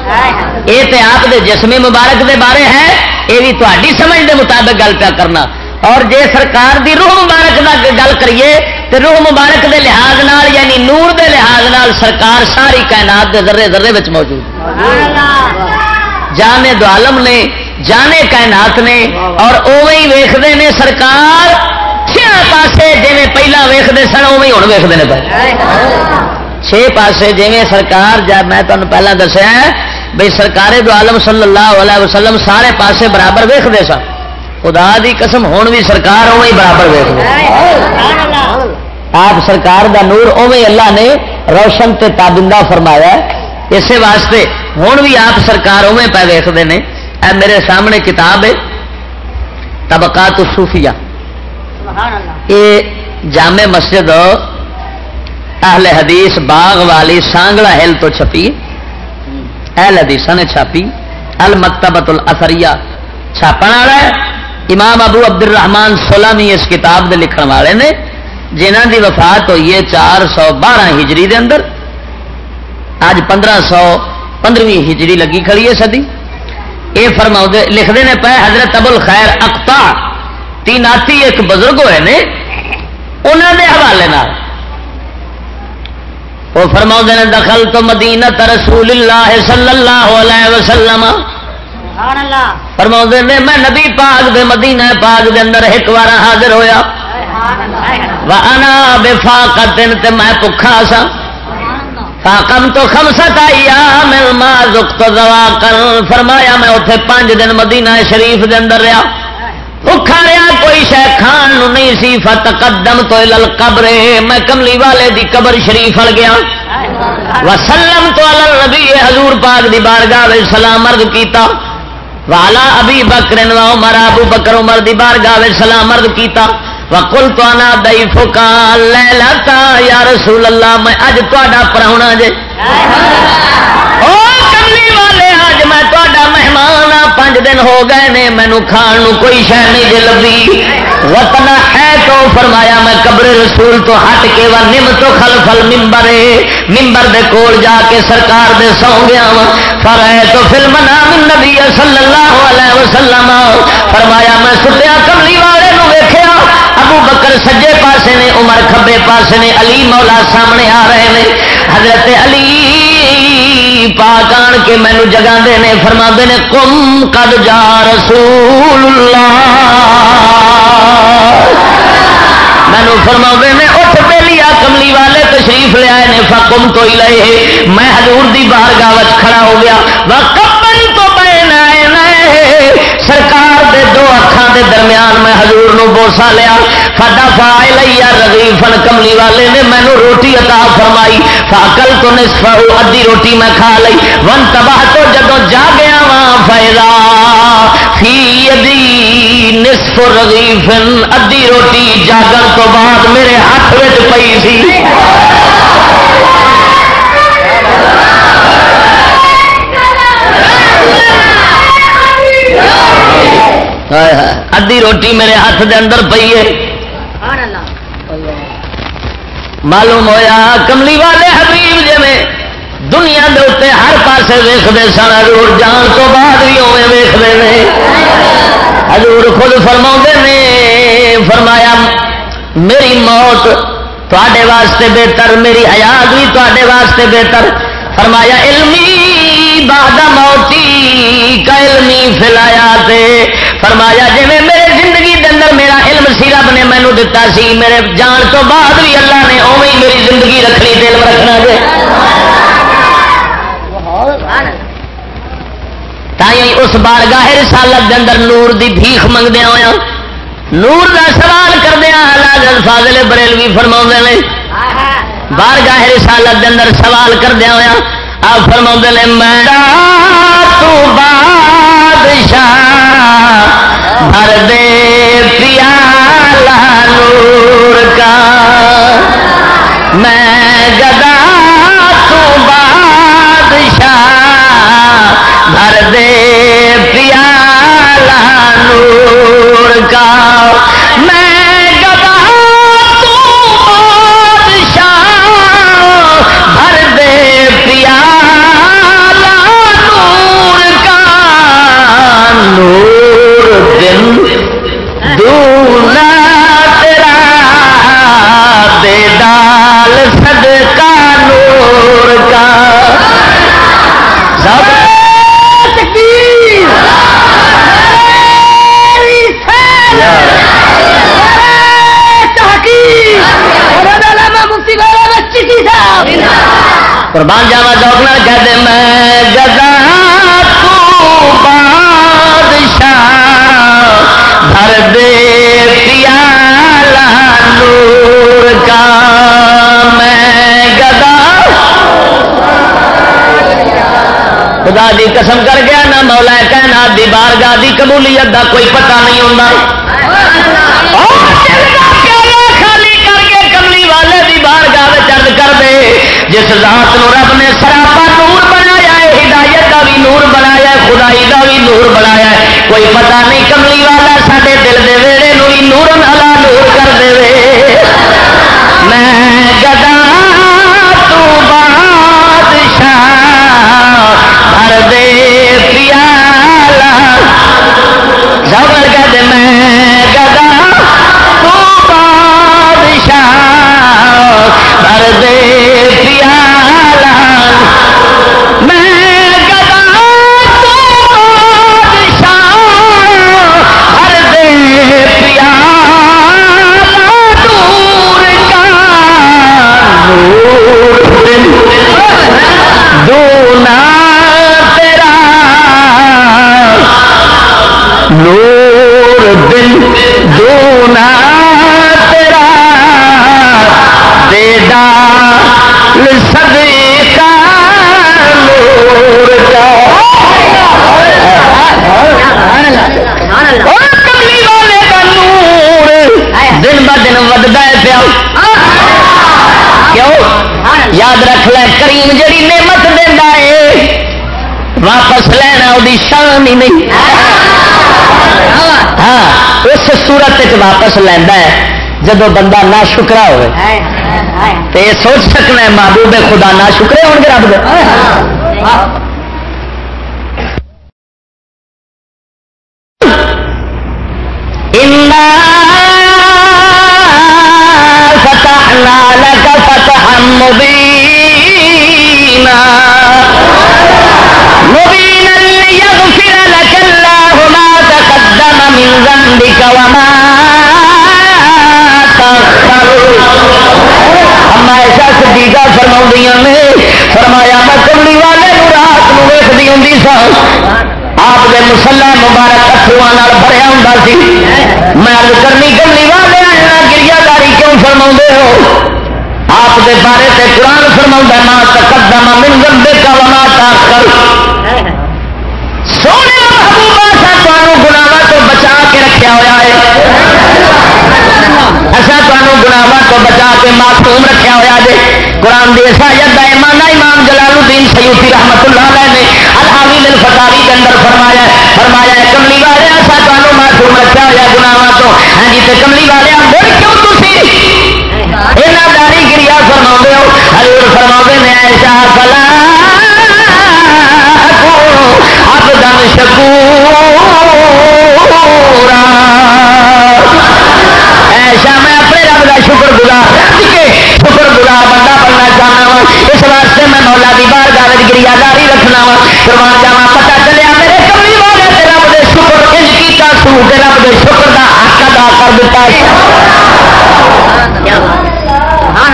یہ تے آپ دے جسمی مبارک دے بارے ہے یہ بھی تاری سمجھ دے مطابق گل پیا کرنا اور جے سرکار دی روح مبارک دا گل کریے تو روح مبارک دے لحاظ نال یعنی نور دے لحاظ نال سرکار ساری کائنات دے ذرے ذرے موجود جانے دو عالم نے جانے کائنات نے اور اوے ہی ویختے نے سرکار پاسے جی پہلا ویختے سن اوے ہوں ویختے ہیں چھ پاسے جی سرکار جب میں تمہیں پہلا دسیا بھائی سرکار دو عالم صلی اللہ علیہ وسلم سارے پاسے برابر ویختے سن۔ خدا دی قسم، ہون بھی سرکار اوے برابر ویخ آپ سرکار دا نور اوے اللہ نے روشن تے تابندہ فرمایا اسی واسطے ہوں بھی آپ سرکار اوے پہ ویختے ہیں اے میرے سامنے کتاب ہے، طبقات صوفیہ یہ جامع مسجد اہل حدیث باغ والی سانگڑا ہل تو چھپی۔ اہل حدیث نے چھاپی۔ المکتبت الاثریہ چھاپن والا ہے۔ امام ابو عبد الرحمان سولامی اس کتاب دے لکھن والے نے جنہ دی وفات ہوئی ہے چار سو بارہ ہجری دے اندر۔ اج پندرہ سو پندرہویں ہجری لگی کھڑی ہے سدی یہ فرما لکھتے ہیں پہ حضرت ابل خیر اکتا تیناتی ایک بزرگ ہوئے نے انہوں نے حوالے وہ فرما نے دخل تو مدینہ رسول اللہ صلی اللہ علیہ وسلم۔ فرما نے میں نبی پاک دے مدینہ پاک دے اندر ایک بار حاضر ہویا۔ وانا بے فاقت تے میں پکھا سا۔ فاقم تو خمسط مل ما زکت دوا کر فرمایا میں اتنے پانچ دن مدینہ شریف دے اندر رہا بھوکھا رہا کوئی شہ کھان نہیں سی فت قدم تو لل قبر میں کملی والے دی قبر شریف ہل گیا۔ وسلم تو الل نبی حضور پاک دی بارگاہ سلام مرد کیتا۔ والا ابھی بکر عمر، ابو بکر عمر دی بارگاہ سلام مرد کیتا۔ وکل تو آنا دئی فکا لے لاتا یا رسول اللہ، میں اج تا پراؤنا جے۔ او کملی والے! پانچ دن ہو گئے نے، مینو کھان کوئی شہ نہیں جی لبھی۔ وطن ہے تو فرمایا میں قبر رسول تو ہٹ کے وا نم تو خل فل ممبر ممبر دے کول جا کے سرکار دے سو گیا وا۔ فر تو فلم نام نبی صلی اللہ علیہ وسلم۔ فرمایا میں ستیا کملی والے نو ویخیا ابو بکر سجے پاسے نے، عمر کھبے پاسے نے، علی مولا سامنے آ رہے ہیں حضرت علی پاک آن کے مینو جگہ دے فرما نے کم کد جا رسول اللہ۔ مینو فرما نے، اٹھ پہ لیا کملی والے تشریف لیا نے فکم تو ہی لے میں ہزور کی باہر گاوت کھڑا ہو گیا۔ وہ کپن تو پہ نئے سرکار دے دو اکھان دے درمیان میں حضور نو بوسا لیا۔ فڈا فا لیا رضی فن کملی والے نے مینو روٹی عطا فرمائی۔ فاکل تو نصف ادھی روٹی میں کھا لی ون تباہ تو جدو جا گیا وا فائدہ فی ادی نصف رضی فن ادھی روٹی جاگن تو بعد میرے ہاتھ میں پی سی۔ ادھی روٹی میرے ہاتھ دے اندر پی ہے۔ معلوم ہویا کملی والے حبیب جی میں دنیا دے اتنے ہر پاسے ویختے سن ہزور جان تو بعد بھی اوے ویختے ہیں ہزور خود فرما نے فرمایا میری موت تے واسطے بہتر میری حیات بھی تے واسطے بہتر۔ فرمایا، علمی باد موتی کا علمی فلایا فرمایا جی میرے زندگی کے اندر میرا علم سی، رب نے مینو دتا سی، میرے جان تو بعد بھی اللہ نے اوی میری زندگی رکھنی دل رکھنا جی تھی اس بار گاہر سالت اندر نور دی بھیخ منگدیا ہوا نور دا سوال کردیا حالات فاضل بریلوی فرما نے بار گاہ رسالت دے اندر سوال کردیا ہوا آپ فرما نے میں تو بادشاہ بھر دے پیا نور کا۔ میں گدا قربان جاوا چوکنا کہتے میں گدا تو بادشاہ دے پیا نور کا۔ میں گدا خدا دی قسم کر گیا نہ مولا کہنا دی بارگاہ دی قبولیت دا کوئی پتہ نہیں ہوتا خالی کر کے کملی والے دی بارگاہ چرد کر دے جس ذات نو رب نے سراپا نور بنایا ہے، ہدایت کا بھی نور بنایا ہے، خدائی کا بھی نور بنایا ہے۔ کوئی پتہ نہیں کملی والا سارے دل دے ویڑے نو بھی نور نالا نور کر دے۔ میں گدا تو بادشاہ بھر دے پیالا زبر کہتے میں گدا تو بادشاہ بھر دے۔ دونا تیرا، دے ڈال صدقہ نور کا کملی والے نور دن ب دن ودتا ہے پیا۔ کیوں؟ یاد رکھ لے، کریم جڑی نعمت دینا ہے، واپس لینا وہ شان ہی نہیں۔ ہاں اس صورت واپس لینا ہے جب بندہ نہ شکرا ہو سوچ سکنا ہے محبوب خدا نہ شکرے ہو گے رب دے۔ مبارک بھریا ہوں سی۔ میں کرنی کملی والے گریا داری کیوں فرما ہو؟ آپ دے بارے سے قرآن فرما ماں تقدم من گندے کا وما کر سونے محبوبہ سا تمہوں گناوا تو بچا کے رکھا ہوا ہے۔ اصا تمہوں گناوا تو بچا کے معصوم رکھا ہوا جی قرآن دی سایت کا ایمان امام جلال الدین سیوتی رحمت اللہ علیہ نے الحاوی دل فتاری کے اندر فرمایا فرمایا کملی والے اصا تمہوں معصوم رکھا ہوا گناوا تو۔ ہاں جی تو کملی والے مڑ کیوں یہاں داری گریا فرما ہو۔ ہزور فرما نے ایسا فلا اب دم شکورا۔ ایسا میں اپنے رب کا شکر گزار شکر گزار بندہ بننا چاہنا وا اس واسطے میں مولا کی بار گاہ گریا داری رکھنا وا قربان جاوا پتا چلیا میرے کمی والے رب دے شکر انج کیتا سو تے رب دے شکر دا حق ادا کر دیتا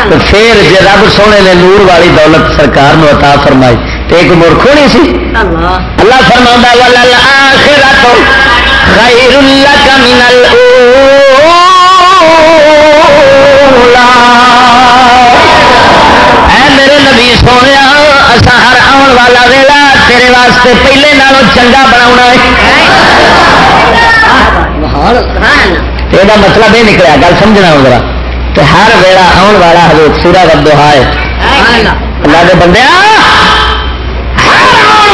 پھر جی رب سونے نے نور والی دولت سرکار نو عطا فرمائی تو ایک مورخ ہونی سی اللہ فرما خیر لک من اے میرے نبی سونے اسا ہر آن والا ویلا تیرے واسطے پہلے نالوں چنگا بنا یہ مطلب یہ نکلا گل سمجھنا ذرا۔ تو ہر ویلا آن والا حضور سورا ردو ہے۔ اللہ کے بندے آن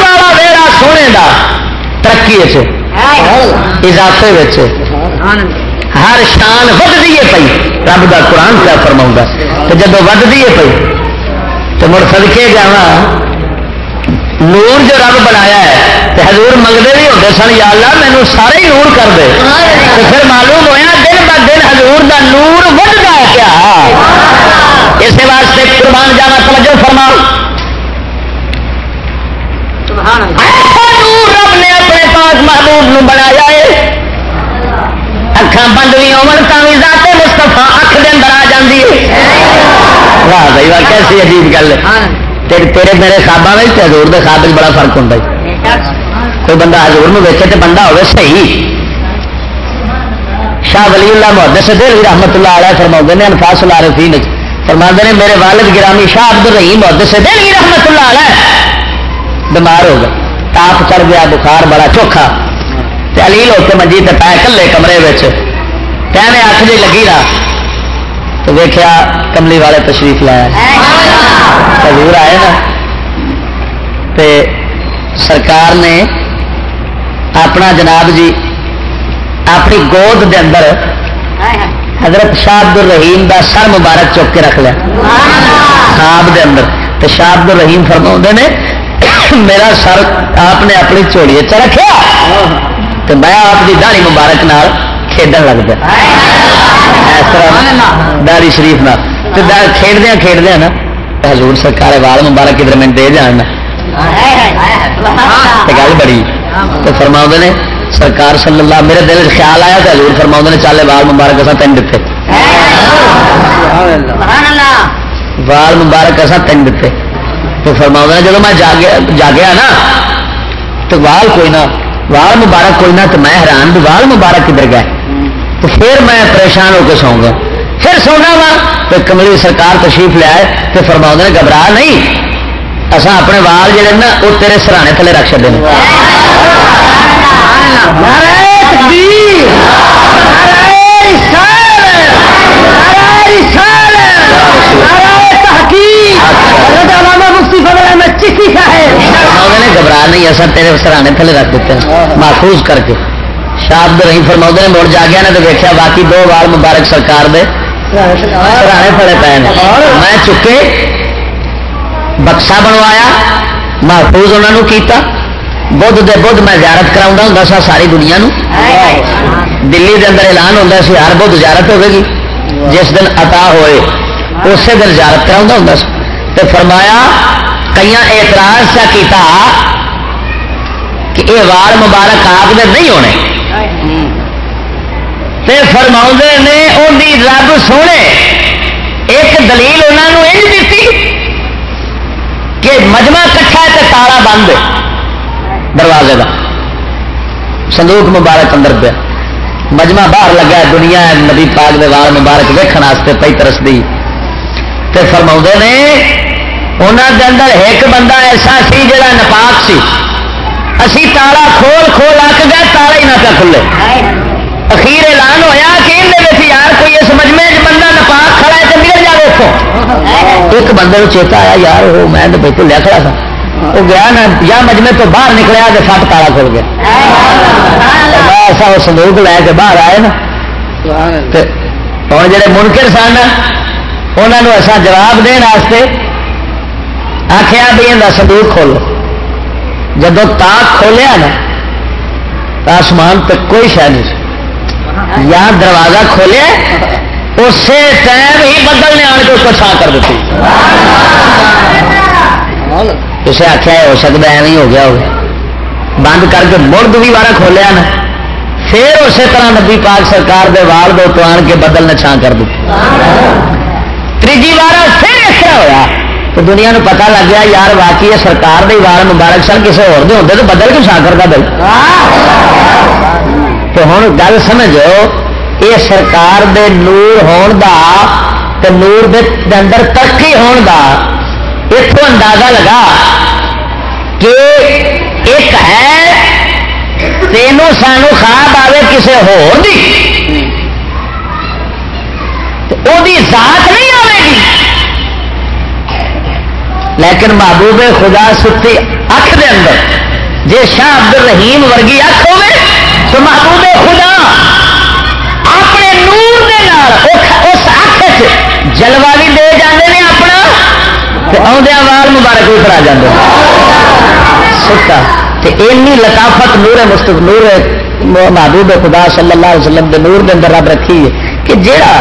والا ویلا سونے دا ترقی اضافے ہر شان ودی ہے پی رب کا قرآن کیا فرما تو جب ودی ہے پی تو مڑ سدکے جا نور جو رب بنایا ہے تو حضور منگتے بھی ہوتے سن، یا اللہ مینو سارے ہی نور کر دے۔ تو پھر معلوم ہوا دن ب دن حضور دا نور وجدا ہے کیا اس واسطے قربان جانا، توجہ فرماؤ۔ نور رب نے اپنے پاس محبوب نو بنایا ہے۔ اکھان بند بھی ہوتا بھی ذات مستفا اکھ اندر آ جاتی ہے۔ واہ بھائی واہ کیسی عجیب گل ہے۔ تیرے میرے خوابہ میں ہزور کے خواب بڑا فرق ہوتا ہے۔ کوئی بندہ ہزور میں ویچے تو بندہ ہوگا صحیح۔ شاہ ولی اللہ محدث دل رحمت اللہ علیہ فرما نے انفاس العارفین فرما نے میرے والد گرامی شاہ عبد الرحیم محدث دل رحمت اللہ علیہ بیمار ہو گیا تاپ چڑھ گیا بخار بڑا چوکھا۔ علیل ہو کے منجی پایا کلے کمرے کہنے اکھ جی لگی رہا تو ویخیا کملی والے تشریف لایا حضور آئے نا تے سرکار نے اپنا جناب جی اپنی گود دے اندر حضرت شاہد الرحیم دا سر مبارک چوک کے رکھ لیا خواب دے اندر تو شاہد الرحیم فرما نے میرا سر آپ نے اپنی چوڑی چ رکھا تو میں آپ کی داڑی مبارک نال کھیڈن لگ پیا اس طرح داڑی شریف نال۔ کھیڈدیا کھیڈدیا نا حضور سرکار وال مبارک ادھر میں دے جان۔ گل بڑی۔ تو فرما نے سرکار صلی اللہ میرے دل خیال آیا تو حضور فرما نے چالے وال مبارک اصا تین دیتے وال مبارک اصا تین دیتے تو فرما جب میں جاگیا نا تو وال کوئی نہ وال مبارک کوئی نہ تو میں حیران بھی وال مبارک کدھر گئے تو پھر میں پریشان ہو کے سو گا پھر سونا وا تو کملی سرکار تشریف لیا تو فرما نے گھبرا نہیں اصا اپنے وال جڑے نا وہ تیرے سرانے تھلے رکھ چڑے گھبرا نہیں اصل تیرے سرانے تھلے رکھ دیتے ہیں۔ محفوظ کر کے۔ شاپ رہی فرما نے مڑ جا گیا نے تو دیکھا باقی دو بال مبارک سرکار دے۔ سرانے پڑے پے میں چکے بکسا بنوایا محفوظ انہوں کیتا۔ بدھ دے بدھ میں زیارت کرا ہوں سا ساری دنیا نو دلی دے اندر اعلان ہوتا سی ہر بدھ زیارت ہوے گی۔ جس دن عطا ہوئے اسی دن زیارت کرا ہوں تو فرمایا کئی اعتراض سا کیتا کہ یہ وال مبارک آپ دے نہیں ہونے۔ تے فرما نے ان رب سونے، ایک دلیل انہوں نے یہ دیتی کہ مجمع کٹھا ہے تو تالا بند دروازے کا سندوک مبارک اندر پہ مجمع باہر لگا دنیا نبی پاک دے وال مبارک ویکن پی ترستی تے فرما نے انہوں دے اندر ایک بندہ ایسا سی جڑا نپاک سی اسی تالا کھول کھول آک گئے تالا ہی نہ پہ کھلے اخیر اعلان ہویا کہ ان یار کوئی اس مجمے چ بندہ نپاک کھڑا ہے تو نکل جائے دیکھو ایک بندے کو چیتا آیا یار وہ میں تو بالکل لیا کھڑا تھا وہ گیا نا یا مجمے تو باہر نکلیا تو سٹ تالا کھل گیا ایسا وہ سندوک لے کے باہر آئے نا ہوں جڑے منکر سن انہوں نے ایسا جواب دن آخیا بھی یہ سندوک کھولو جب تاک کھولیا نا تو آسمان پہ کوئی شہ نہیں یا دروازہ کھولیا اسی ٹائم ہی بدل نے آن کے اس کو چھا کر دیتی۔ اسے آخیا ہو سکتا ایویں ہو گیا ہو بند کر کے مڑ بھی بارہ کھولیا نا۔ پھر اسی طرح نبی پاک سرکار دے وال دو تو آن کے بدل نے چھان کر دی تیجی بار پھر اس طرح ہوا تو دنیا نو پتا لگ گیا یار واقعی سرکار دے وال مبارک سن کسی اور دے ہوتے تو بدل کیوں چھان کرتا دل تو ہوں گل سمجھو یہ سرکار دے نور ہون دا تے نور دے اندر ترقی ہون دا اتو اندازہ لگا کہ ایک ہے تینوں سانو خواب آئے کسی ہو ذات نہیں آئے گی لیکن محبوب خدا ستی اکھ دے اندر۔ جی شاہ عبد الرحیم ورگی اکھ ہوے تو محبوب خدا اپنے نور دے نال اس اکھ جلوا بھی دے جاندے نے اپنا آدھا وال مبارک بھی کرا جاتے سکا اینی لطافت نور مستق نور محبوب خدا صلی اللہ علیہ وسلم کے نور کے اندر رب رکھی ہے کہ جیڑا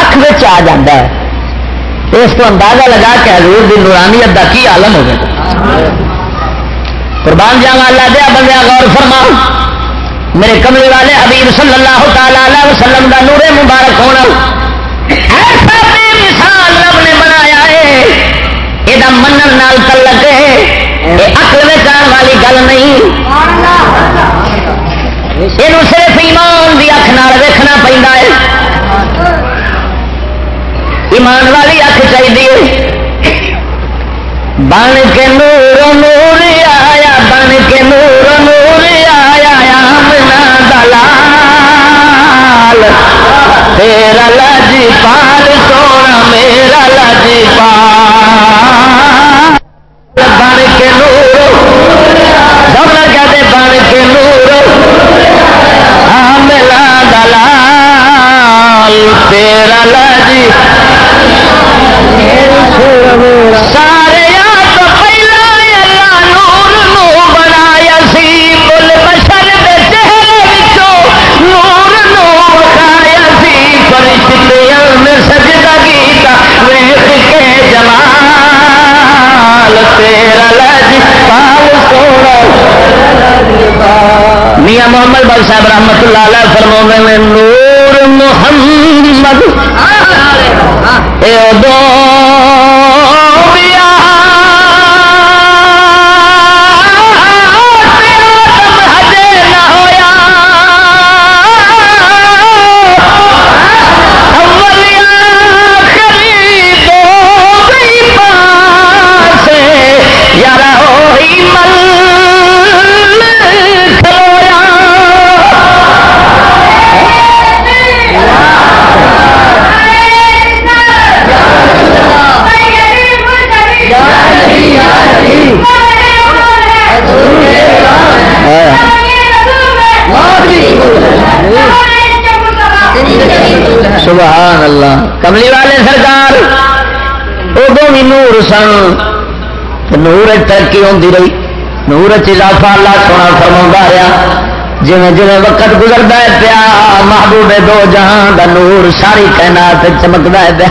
اکھ آ جا اس کو اندازہ لگا کہ حضور دی نورانیت کا کی عالم ہو گیا قربان جاوا اللہ دیا بندیا غور فرما میرے کملے والے حبیب صلی اللہ تعالی علیہ وسلم کا نور مبارک ہونا۔ ایسا مثال رب نے بنایا ہے۔ یہ منن نال تلک ہے۔ میں جان والی گل نہیں۔ یہ صرف ایمان کی اکھ نال ویکنا پہنا ہے۔ ایمان والی اکھ چاہیے۔ بن کے نور نور آیا، بن کے نور نور آیا منا دلال۔ تیرا لاجی پال سونا، میرا لاجی پال بن کے نور صاحب رحمت اللہ علیہ فرما میں نور سبحان اللہ۔ کملی والے سرکار ادو بھی نور سن۔ نور ترقی ہوتی رہی۔ نور چافا اللہ سونا فرما رہا جی جی وقت گزرتا ہے پیا محبوبے دو جہاں دا نور ساری کائنات چمکتا ہے پیا۔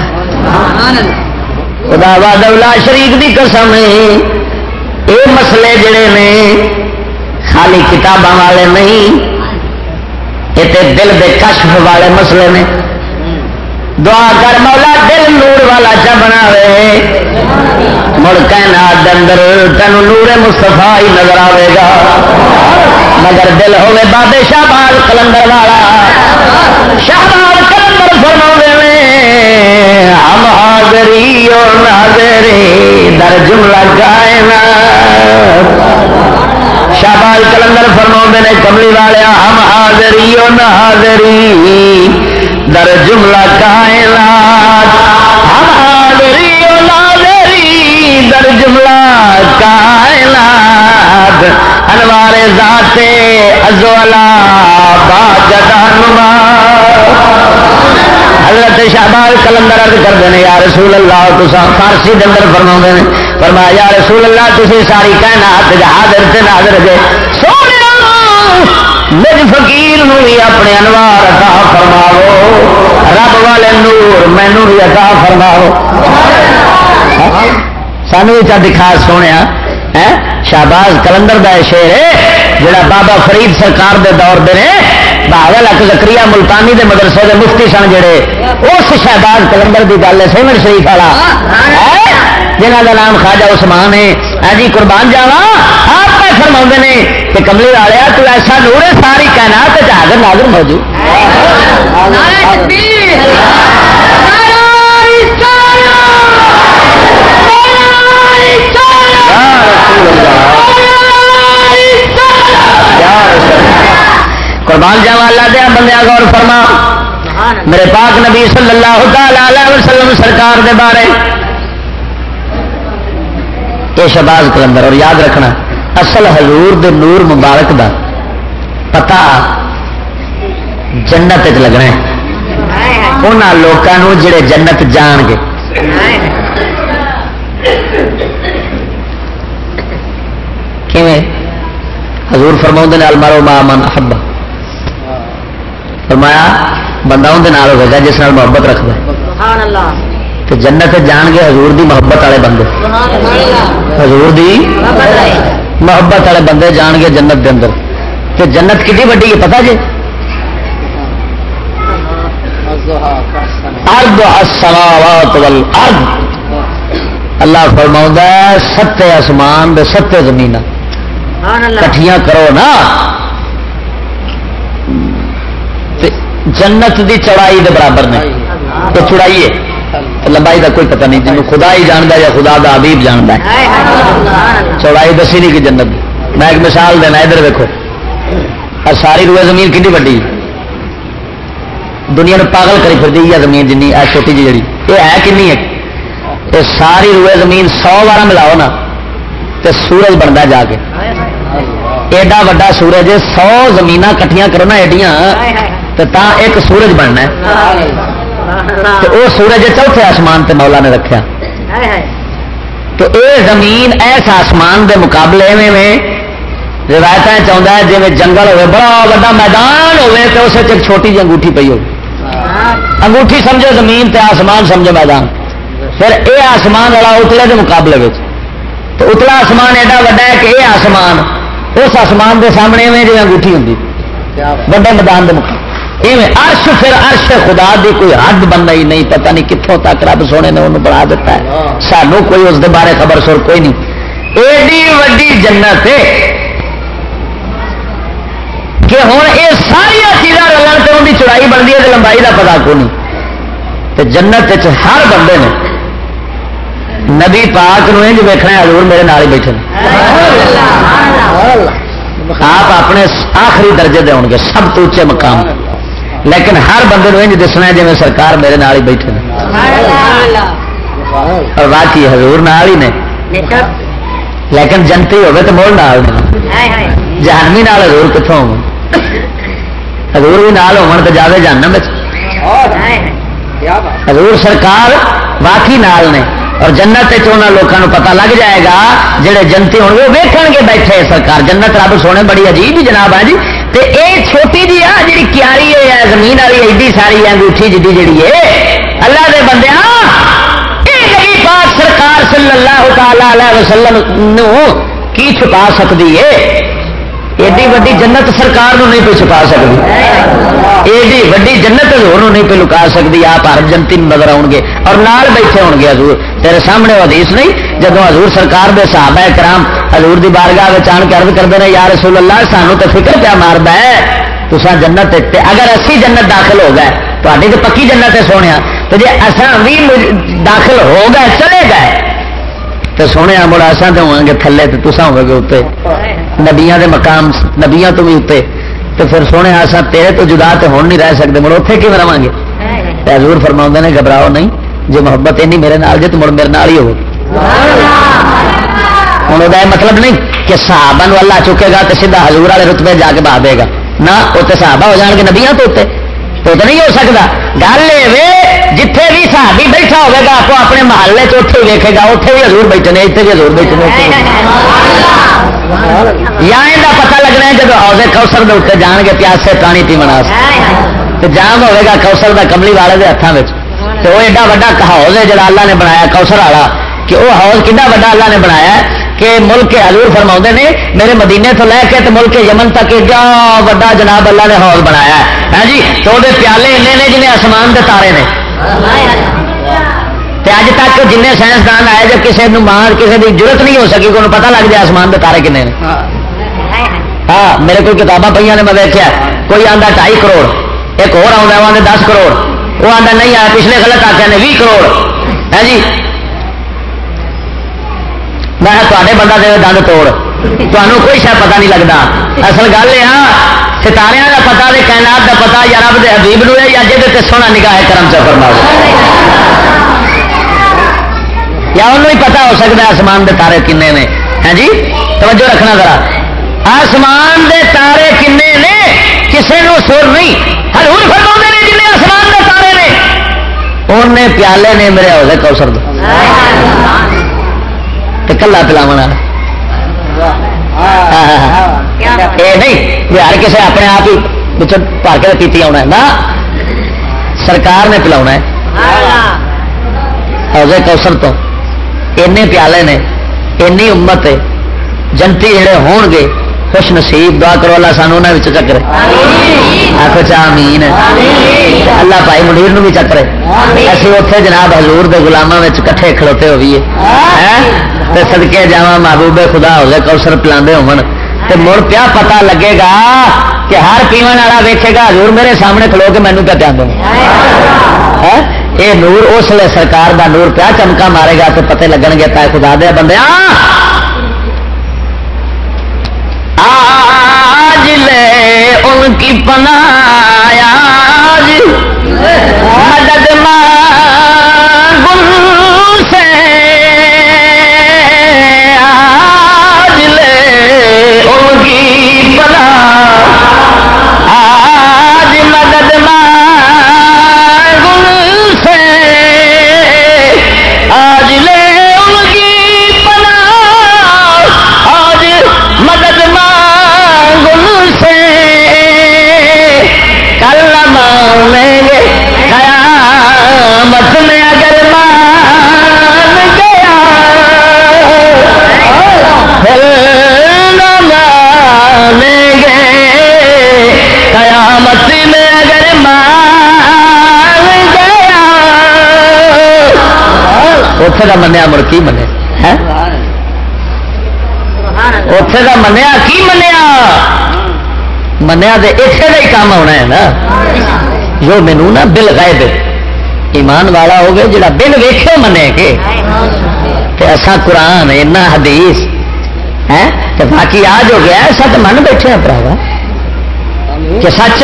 بادلہ شریف کی قسم یہ مسئلے جڑے نے خالی کتاباں والے نہیں یہ دل دے کشف والے مسئلے نے۔ دعا کر مولا دل نور والا چا بنا مڑ کائنات اندر تین نور مستفا ہی نظر آئے گا۔ مگر دل ہوے بابے شہباز کلندر والا۔ شہباز کلندر فرما ہم حاضری اور ناظری در جملہ گائنا شہباز کلندر فرما نے، کملی والے، ہم حاضری اور ناظری۔ در جملہ کائنات ہم حاضری اور ناظری در جملہ کائنات، انوار ذات ازولا با جدانما۔ حضرت شہباز کلندر ارد کرتے ہیں یا رسول اللہ تو فارسی دندر فرما نے فرمایا، یا رسول اللہ تھی ساری کائنات حاضر سے ناظر جے۔ سونے مجھ فقیر نو بھی اپنے انوار عطا فرماو رب والے نور مینو بھی عطا فرماو سانو بھی دکھا سونے ہاں۔ شہباز کلندر کا شیر ہے، جڑا بابا فرید سرکار دے دور دے بہاول اک زکری ملتانی دے مدرسے دے مفتی سن جڑے۔ اس شہباز کلندر کی گل ہے، سیمن شریف والا۔ جنہ کا نام خواجہ عثمان ہے۔ ہاں جی قربان جاوا آپ کا فرما نے کہ کملی والا تو ایسا نور ہے، ساری کائنات حاضر ناظر موجود۔ قربان جاوا اللہ دیا ہاں بندیا غور فرما۔ میرے پاک نبی صلی اللہ تعالی وسلم سرکار دے بارے یہ شباز کلندر اور یاد رکھنا، اصل حضور دے نور مبارک دا پتا جنت لگنا ہے۔ ان لوگوں جڑے جنت جان گے۔ حضور فرما نے المارو مامن احبا فرمایا، بندہ اندر ہوگا جس نال محبت رکھتا ہے۔ تو جنت جان گے حضور دی محبت والے بندے۔ حضور دی محبت والے بندے جان گے جنت دے اندر۔ تو جنت کتنی وڈی ہے پتا جی؟ ارد السماوات والارض۔ اللہ فرما ستے آسمان دے ستے زمین کٹھیاں کرو نا۔ جنت دی چوڑائی دے برابر نے۔ تو چڑائی ہے۔ لمبائی دا کوئی پتہ نہیں جنوب خدا ہی جانتا یا خدا دا حبیب جانتا ہے۔ چوڑائی دسی نہیں کہ جنت میں ایک مثال دینا ادھر دیکھو اور ساری روئے زمین کنی وڈی دنیا نے پاگل کری پھر دی زمین جن چھوٹی جی جڑی۔ یہ ہے کنی ہے؟ یہ ساری روئے زمین سو بارہ ملاؤ نا تو سورج بنتا جا کے۔ ایڈا وا سورج سو زمین کٹیاں کرو نا ایڈیاں تو ایک سورج بننا تو وہ سورج چوتھے آسمان تے مولا نے رکھا تو اے زمین ایس آسمان دے مقابلے میں روایت چاہتا ہے جی جنگل ہوے بڑا وا میدان ہوے تو اس ایک چھوٹی جی انگوٹھی پی ہو انگوٹھی سمجھو زمین تے آسمان سمجھو میدان۔ پھر اے آسمان والا اتلے کے مقابلے میں تو اتلا آسمان ایڈا وا ہے کہ یہ آسمان اس آسمان دے سامنے میں جی انگوٹھی ہوں وڈے میدان کے مقابلے۔ ارش پھر ارش خدا دی کوئی حد بننا ہی نہیں پتہ نہیں کتوں تک رب سونے نے انہوں بنا دیتا ہے۔ سانو کوئی اس دے بارے خبر سر کوئی نہیں۔ ایڈی وڈی جنت کہ ہوں یہ ساری چیزاں رلن تو ان کی چڑائی بنتی ہے لمبائی کا پتا کو نہیں۔ تو جنت ہر بندے نے نبی پاک نو ویکنا حضور میرے نال ہی بیٹھے آپ اپنے آخری درجے دے گے سب تو اچے مقام۔ لیکن ہر بندے انج دسنا جی سرکار میرے نال ہی بیٹھے اور باقی حضور نال ہی نے۔ لیکن جنتی ہوگی تو مول نال جہانوی نال حضور کتوں ہو حضور بھی نال ہو جائے جاننا بچ حضور سرکار باقی نال نے۔ اور جنت لوگوں پتا لگ جائے گا جہے جنتی ہو ویکن گے بیٹھے سرکار۔ جنت رب سونے، بڑی عجیب ہی جناب ہے جی۔ تے اے چھوٹی جی آ جی کیاری ہے زمین والی ایڈی ساری انگوٹھی جی جی ہے، اللہ دے بندے پاک سرکار صلی اللہ تعالی وسلم کی چھپا سکتی ہے؟ ایڈی وڈی جنت سرکار نو نہیں پہ چھپا سکتی۔ ایڈی وڈی جنت ہزور نہیں پہ لکا سکتی، آپ ہر جنتی نظر آؤ گے اور نال بیٹھے ہو گے حضور۔ تیرے سامنے حدیث نہیں جب حضور سرکار دے صحابہ کرام حضور دی بارگاہ کے عرض کرتے ہیں یا رسول اللہ سانو تو فکر پیا مارتا ہے تو جنت اگر اسی جنت داخل ہو گئے تو پکی جنت ہے سونے تو جی اصا بھی داخل ہو گئے چلے گئے۔ تو سونے مڑ اصا تو ہوا گے تھلے تو تصا ہو گے اتنے نبیا کے مقام نبیا تو بھی اتنے تو پھر سونے آسا تیرے تو جدا تو ہوں نہیں رہ سکتے مڑ اتنے کیون رہا گے؟ حضور فرما نے گھبراؤ نہیں۔ جی محبت اینی میرے نال جی تو مڑ میرے نال ہی ہو ہوں وہ مطلب نہیں کہ صحابہ اللہ چکے گا تو سیدھا حضور والے رتبے جا کے بہا دے گا۔ نہ اتنے صحابہ ہو جان گے نبیا تو اتنے تو نہیں ہو سکتا گل یہ جتھے بھی صحابی بیٹھا ہوگا آپ اپنے محلے چوٹے ویکے گا اتنے بھی ہزور بیٹھنے اتنے بھی ہزور بیٹھنے یا پتا لگنا ہے جب آدھے کوسر کے اتنے جان گے پیاسے پانی پیمنا تو جام ہوئے کوسر کا کملی والے کے ہاتھوں میں تو وہ ایڈا وا ہاؤس ہے جڑا اللہ نے بنایا کوسر والا، کہ وہ ہاؤس کنا وا اللہ نے بنایا کہ ملک حضور فرما نے، میرے مدینے تو لے کے تو ملک یمن تک ایڈا وا جناب اللہ نے ہال بنایا ہے۔ ہاں جی؟ تو وہ پیالے اے نے جنہیں آسمان کے تارے نے۔ اج تک جن سائنسدان آئے جب کسی نے ماں کسی کی ضرورت نہیں ہو سکی، کہ انہوں پتا لگ جائے آسمان کے تارے کنے ہاں میرے کوئی کتاباں پہ نے میں دیکھا کوئی آتا ڈھائی کروڑ، ایک اور دس کروڑ۔ وہ آتا نہیں آیا، پچھلے غلط آخر نے، بھی کروڑ۔ ہے جی؟ میں تے بندہ دے دند توڑ۔ تمہوں کوئی شاید پتا نہیں لگتا اصل گل یہ ستارے کا پتا دے کائنات کا پتا یا رب دے حبیب نو یا جی سونا نگاہ کرم چکر مار یا انہوں ہی پتا ہو سکتا ہے آسمان دے تارے کن نے۔ ہاں جی؟ توجہ رکھنا ذرا۔ آسمان دے تارے کن نے کسی نو سر نہیں۔ ہر فرما نے جن آسمان دے تارے نے انہیں پیالے نے میرے ہوئے کوسر کلا پلاو یہ نہیں ہر کسی اپنے آپ ہی بھر کے پیتی آنا نہ، سرکار نے پلا حوضے کوسر تو۔ اینے پیالے نے، اینی امت جنتی جڑے ہون گے خوش نصیب دعا کرو اللہ سانو انہوں چکر آخو چاہ امین اللہ پائی منیر بھی چکرے اسی اتنے جناب حضور دے گلاموں میں کٹھے کھڑوتے ہوئیے۔ سدکے جا محبوبے خدا ہو گئے کوسر پلا ہو مڑ پیا پتا لگے گا کہ ہر پیو والا ویکے گا حضور میرے سامنے کھلو کے مینو پہ پیا دو یہ نور اس لیے سرکار دا نور پیا چمکا مارے گا تو پتے لگن گے تا خدا دیا بندے آج لے ان کی پناہ آج مدد مانگ کل گے۔ قیامت میں اگر مان گیا، پھر نہ مانیں گے۔ قیامت میں اگر مان گیا اتنے کا منیا مڑ کی منے اتنے کا منیا کی منیا؟ منیا تو اتنے کا ہی کام آنا ہے نا۔ جو مینو نا بل گائے دے ایمان والا ہو گیا جا بل ویخے منے کے ایسا قرآن اینا حدیث ہے تو باقی آج ہو گیا ایسا تو من بیٹھے ہیں پراوا کہ سچ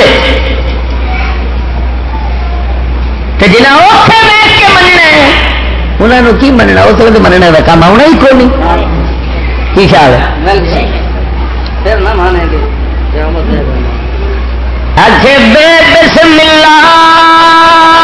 جنہیں اوکھے ویچ کے مننا انہوں نے کی مننا اس وقت مننا کا کام آنا ہی کوئی نہیں کی خیال ہے اچھے بے بسم اللہ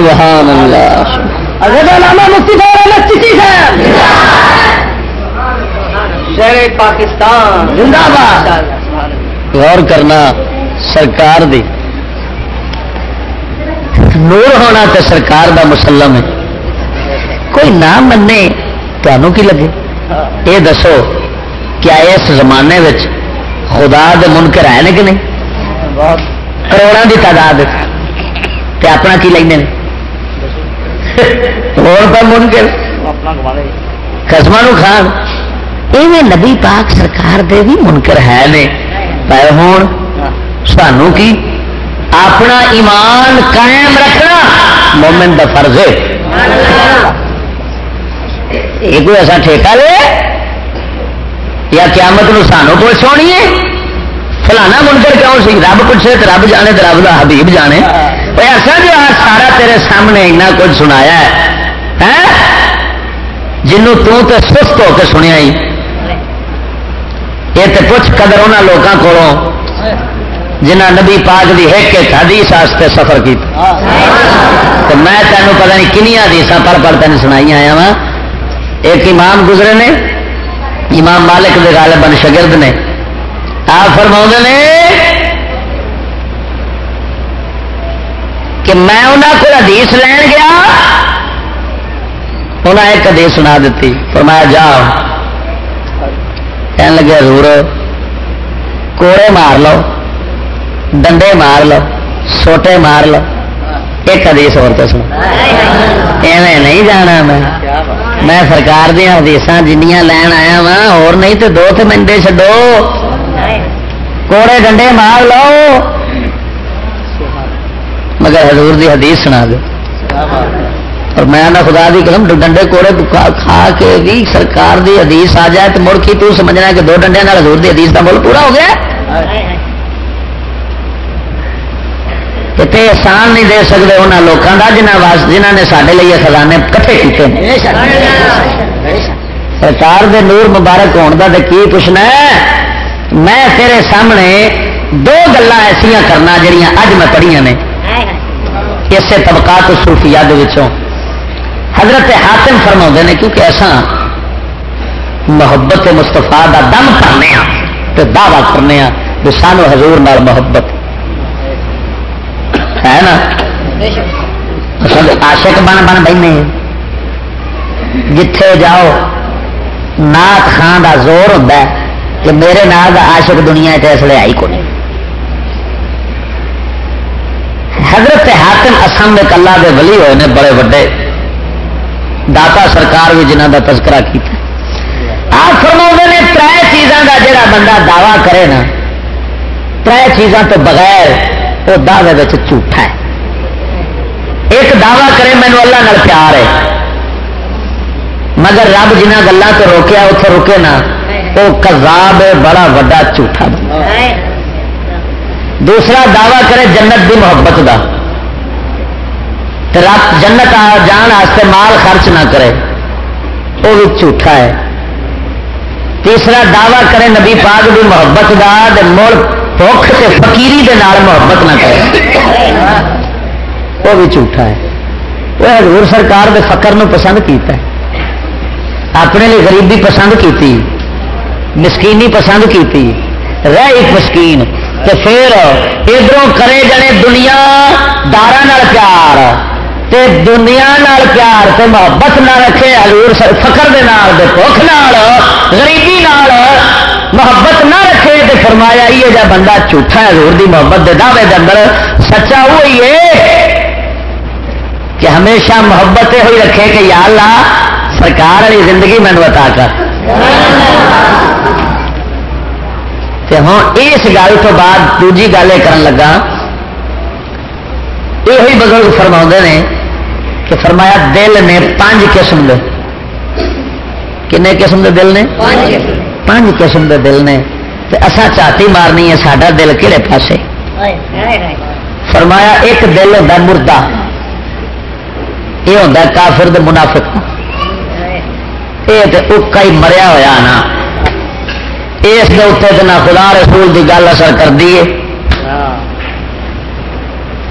سبحان اللہ نامہ مفتی صاحب شہر پاکستان۔ زندہ باد غور کرنا سرکار دی۔ نور ہونا تو سرکار دا مسلم ہے۔ کوئی نہ منے تمہوں کی لگے؟ یہ دسو کیا اس زمانے خدا دے منکر ہے کہ نہیں؟ کروڑوں کی تعداد اپنا کی لینے منکر قسم کھان یہ نبی پاک سرکار دے بھی منکر ہے نے پر ہوں سانو کی اپنا ایمان قائم رکھنا مومن دا فرض ہے یہ کوئی ایسا ٹھیکہ لے یا قیامت نو سانو پوچھ ہونی ہے فلانا منکر کیوں سی؟ رب پوچھے تو رب جانے تو رب دا حبیب جانے۔ ایسا جو سارا تیرے سامنے اتنا کچھ سنایا ہے۔ جنوں تو تے سست ہو کے سنیا ہی۔ یہ تو پوچھ قدر انہوں لوگوں کو جنہ نبی پاک دی ایک ایک حدیث واسطے سفر کیا تو میں تینوں پتہ نہیں کنیا حدیث پر پڑھ تین سنائی آیا وا ایک امام گزرے نے۔ امام مالک دے غالباً شگرد نے۔ آپ فرما نے کہ میں انہوں کو حدیث لین گیا انہیں ایک حدیث سنا دیتی فرمایا جاؤ کہنے لگے حضور، کوڑے مار لو، ڈنڈے مار لو، سوٹے مار لو۔ ایک حدیث اور تو سنا۔ ایویں نہیں جانا میں۔ میں سرکار دیا حدیث جنیاں لین آیا وا اور نہیں تو دو تو منڈے چڈو کوڑے ڈنڈے مار لو۔ مگر حضور دی حدیث سنا دو۔ اور میں نہ خدا دی قسم ڈنڈے کوڑے کھا کے بھی سرکار دی حدیث آ جائے تو مڑ کی تو سمجھنا کہ دو ڈنڈے نال حضور دی حدیث کا مل پورا ہو گیا۔ کتنے احسان نہیں دے سکتے انہوں لوگوں کا جنہ جنہ نے سارے لیے خزانے کٹھے کیتے سرکار دے نور مبارک ہونے کا تو کی پوچھنا ہے؟ میں تیرے سامنے دو گلا ایسا کرنا جہاں اج میں پڑھیا نے، اسے طبقات صوفیاء حضرت حاتم فرما نے، کیونکہ ایسا محبت مستفا کا دم کرنے ہاں، تو دعوی کرنے ہاں، بھی سانو حضور نال محبت۔ ہے نا؟ آشک بن بن بہنے۔ جتھے جاؤ، نات خان کا زور ہوتا ہے۔ کہ میرے نال کا آشک دنیا اس لیے آئی کو نہیں۔ حضرت حاتم اسم ایک اللہ دے ولی ہوئے نے، بڑے وڈے داتا سرکار بھی جنہ کا تذکرہ کیا آپ فرما نے تر چیزوں کا جڑا بندہ دعوی کرے نا تر چیزوں تو بغیر وہ دعوے جھوٹا ہے۔ ایک دعوی کرے مینو اللہ نال پیار ہے۔ مگر رب جنہ گلوں تو روکیا اتنے روکے نا وہ کزاب بڑا وا جھوٹا۔ دوسرا دعوی کرے جنت دی محبت کا رب جنت جان واسطے مال خرچ نہ کرے۔ وہ بھی جھوٹا ہے۔ تیسرا دعوی کرے نبی پاک دی محبت کا مڑ بخ سے فکیری دے نال محبت نہ کرے۔ وہ بھی جھوٹا ہے۔ وہ حضور سرکار دے فقر نو پسند کیتا ہے۔ اپنے لیے غریبی پسند کی مسکینی پسند کی رہی مسکین تو پھر ادھر کرے جنے دنیا دار پیار۔ تے دنیا نال پیار تے محبت نہ رکھے حضور فکر دے نال دے نال، غریبی نال محبت نہ رکھے تے فرمایا یہ جا بندہ جھوٹا ہے، حضور دی محبت دے دعوے دے اندر سچا وہی ہے کہ ہمیشہ محبت ہوئی رکھے کہ یا اللہ سرکار والی زندگی مینو بتا کر۔ ہوں اس گل تو بعد دوجی گل یہ کر لگا۔ یہ بزرگ فرما نے کہ فرمایا دل نے پانچ قسم دے۔ کن قسم دے دل نے؟ پانچ قسم دے دل نے۔ اصا چاتی مارنی ہے سڈا دل کہڑے پاسے؟ فرمایا ایک دل ہوتا مردہ، یہ ہوتا کافر دے منافق یہ اکا ہی مریا ہوا نا۔ اس کے اتنے تو نہ خدا رسول کی گل اثر کر دیے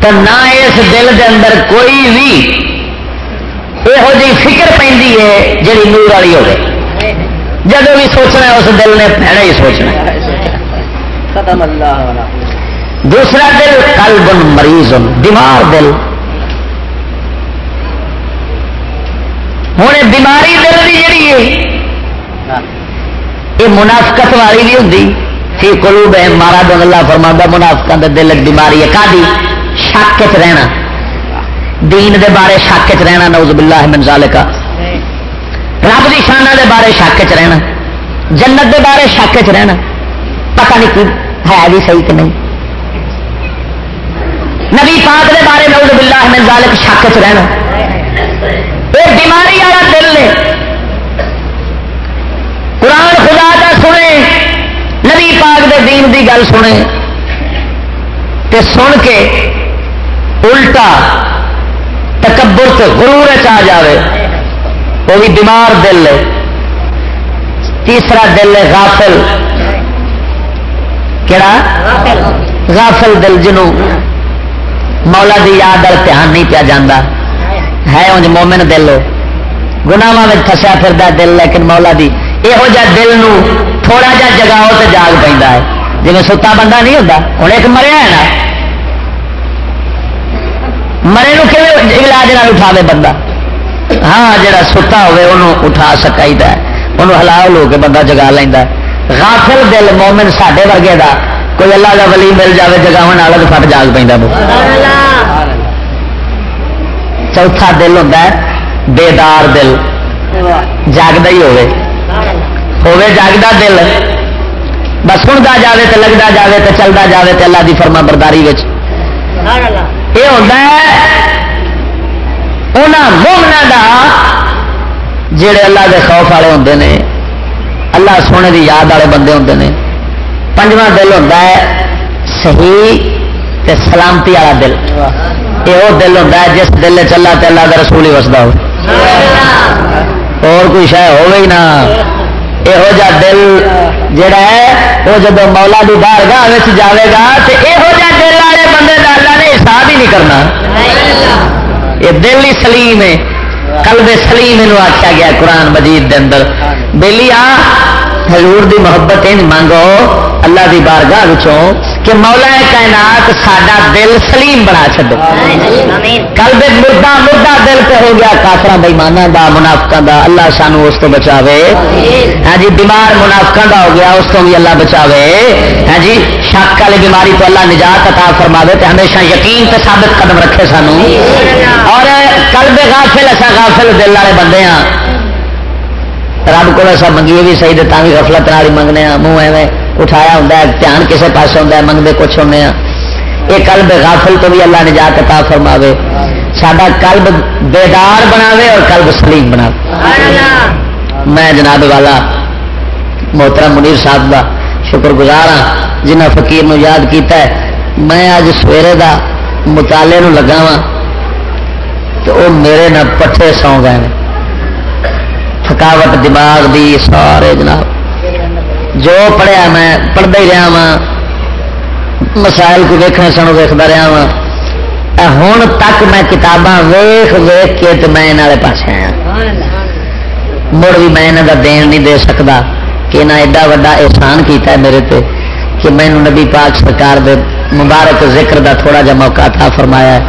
تو نہ اس دل دے اندر کوئی بھی یہو جی فکر پہ جی نور والی ہو جب بھی سوچنا اس دل نے پہلے ہی سوچنا دوسرا دل کل بن مریض بیمار دل۔ ہوں بیماری دل کی جیڑی ہے، یہ منافقت والی بھی ہوں سی کلو بہ مارا دن اللہ فرما منافقہ دل بیماری ہے۔ کا شک چ رہنا۔ دین دے بارے شک چ رہنا نوز باللہ من ذالکا رب کی شانہ دے بارے شک چ رہنا۔ جنت دے بارے شک چ رہنا۔ پتہ نہیں کی ہے بھی صحیح کہ نہیں۔ نبی پاک دے بارے نوز باللہ من ذالک شک چ رہنا۔ یہ بیماری والا دل نے قرآن خدا کا سنے، نبی پاک دے دین دی گل سنے۔ تے سن کے الٹا تکبر سے غرور آ جائے وہ بھی بیمار دل ہے تیسرا دل ہے غافل۔ کہڑا غافل دل جنوں مولا دی یاد اور دھیان نہیں پیا جانا ہے انج مومن دل۔ گناواں میں فسیا پھر دل، لیکن مولا دی یہو جہ دل نو تھوڑا جا جگاؤ تو جاگ پہ ہے۔ جی ستا بندہ نہیں ہوتا ہوں ایک مریا ہے نا۔ مرے نو کہ علاج نہ اٹھا بندہ؟ ہاں جا ستا ہوے انہوں اٹھا سکائی ہے۔ انہوں ہلا لو کے بندہ جگا لینا غافل دل مومن سڈے ورگے دا، کوئی اللہ کا ولی مل جائے جگاو والا تو فٹ جاگ پہ چوتھا دل ہوتا ہے بیدار دل جاگتا ہی ہوے ہوے جاگتا دل بس سنتا جائے تو لگتا جائے تو چلتا جائے تو اللہ کی فرما برداری یہ ہوتا ہے مومنا کا جڑے اللہ کے خوف والے ہوتے ہیں اللہ سونے کی یاد والے بندے ہوتے ہیں پنجواں دل ہوتا ہے صحیح تے سلامتی والا دل یہ وہ دل ہوتا ہے جس دل چلا تو اللہ کا رسول ہی وسدا ہو۔ اور کوئی شہ ہو نا یہو جا دل جڑا ہے، وہ جب مولا دی بار گاہ جائے گا تو یہو جا دل والے بندے کا اللہ نے حساب ہی نہیں کرنا۔ یہ دل ہی سلیم ہے۔ کلب سلیم یہ آخیا گیا قرآن مجید دے اندر۔ بہلی آ حضور دی محبت یہ مانگو۔ اللہ دی بارگاہ کہ مولا کائنات ساڈا دل سلیم بنا چڈو کل دے مردہ مردہ دل پہ ہو گیا کافر بےمانا دا منافقہ دا۔ اللہ سانو اس تو بچاوے۔ ہاں جی بیمار منافقہ دا ہو گیا اس تو بھی اللہ بچاوے۔ ہاں جی شک والی بیماری تو اللہ نجات عطا فرماوے تے ہمیشہ یقین تے ثابت قدم رکھے سانو۔ اور کل بے غافل ایسا غافل دل والے بندے ہاں رب کو ایسا منگیے بھی صحیح دتا بھی غفلت نال منگنے منہ ایویں اٹھایا ہوں دھیان کسی پاس ہوں منگتے کچھ ہونے یہ ہاں۔ کل بے غافل تو بھی اللہ نے جا کے تا فرماوے۔ سڈا کلب بیدار بناوے اور کلب سلیم بنا میں جناب والا محترم منیر صاحب کا شکر گزار ہاں جنہ فقیر نو یاد کیتا ہے۔ میں اج سویرے دا مطالعے نو لگا وا تو وہ میرے نہ پٹھے سو گئے تھکاوٹ دماغ دی، سارے جناب۔ جو پڑھیا میں پڑھتا ہی رہا وا مسائل کو ویکنا سن ویکتا رہا وا ہوں تک میں کتاباں ویخ ویخ کے تو میں یہاں پاس آیا۔ مڑ بھی میں یہاں کا دین نہیں دے سکتا کہ نہ ایڈا وا احسان کیتا ہے میرے تے کہ میں نبی پاک سرکار دے مبارک ذکر دا تھوڑا جا موقع تھا فرمایا ہے۔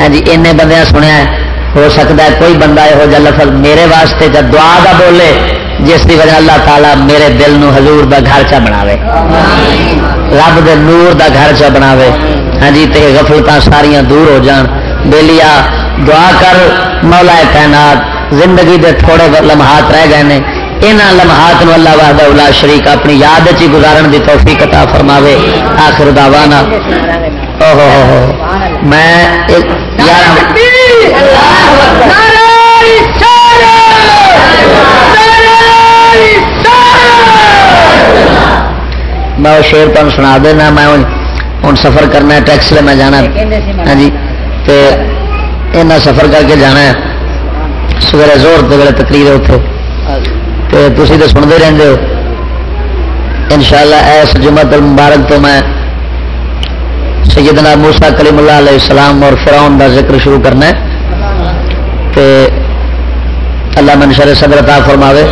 ہاں جی این بندے سنیا ہے۔ ہو سکتا ہے کوئی بندہ یہو جہ لفظ میرے واسطے جب دعا دا بولے، جس کی وجہ اللہ تعالیٰ میرے دل نو حضور دا گھر چا بناوے۔ رب دے نور دا گھر چا بناوے۔ ہاں جی تے غفلت ساریاں دور ہو جان۔ بےلیا دعا کر مولا تعینات زندگی دے تھوڑے لمحات رہ گئے ہیں یہاں لمحات نو اللہ وحدہ اولا شریک اپنی یاد چی گزارن دی توفیق عطا فرماوے۔ آخر دعوانا۔ او ہو ہو میں میں شیر تم سنا دینا، میں ہوں سفر کرنا ہے ٹیکس لے میں جانا ہاں جی سفر کر کے جانا ہے۔ سویرے زور دے ویلے تقریر اتنے تو تھی تو سنتے رہتے ہو۔ ان شاء اللہ ایس جمعت المبارک تو میں سیدنا موسا کلیم اللہ علیہ السلام اور فراؤن کا ذکر شروع کرنا ہے کہ اللہ منشر صدر عطا فرماوے۔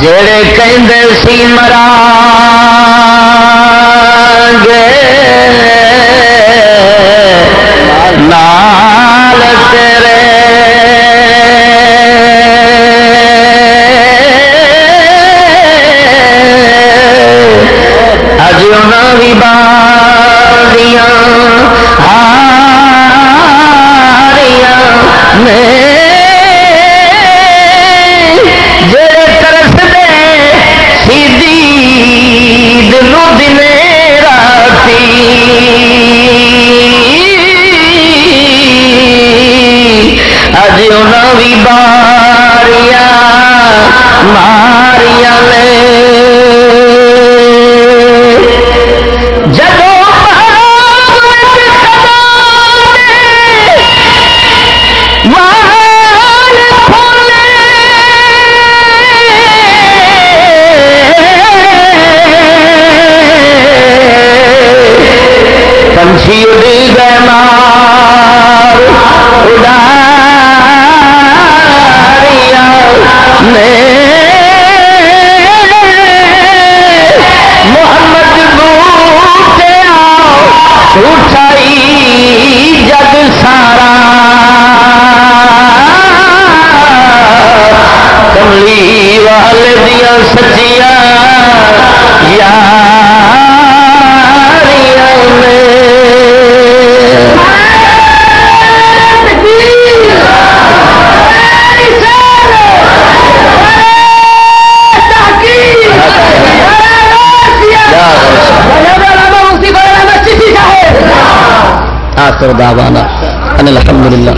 جڑے کہ سی مرا گے نال تیرے بھی باریاں ہاریاں میں جڑے ترس دے سیدھی دلو دن راتی اج انہوں بھی باریاں اڑی گئے مار محمد اٹھائی جگ سارا۔ کملی والے سچیاں یار آخر دعوانا ان الحمد لله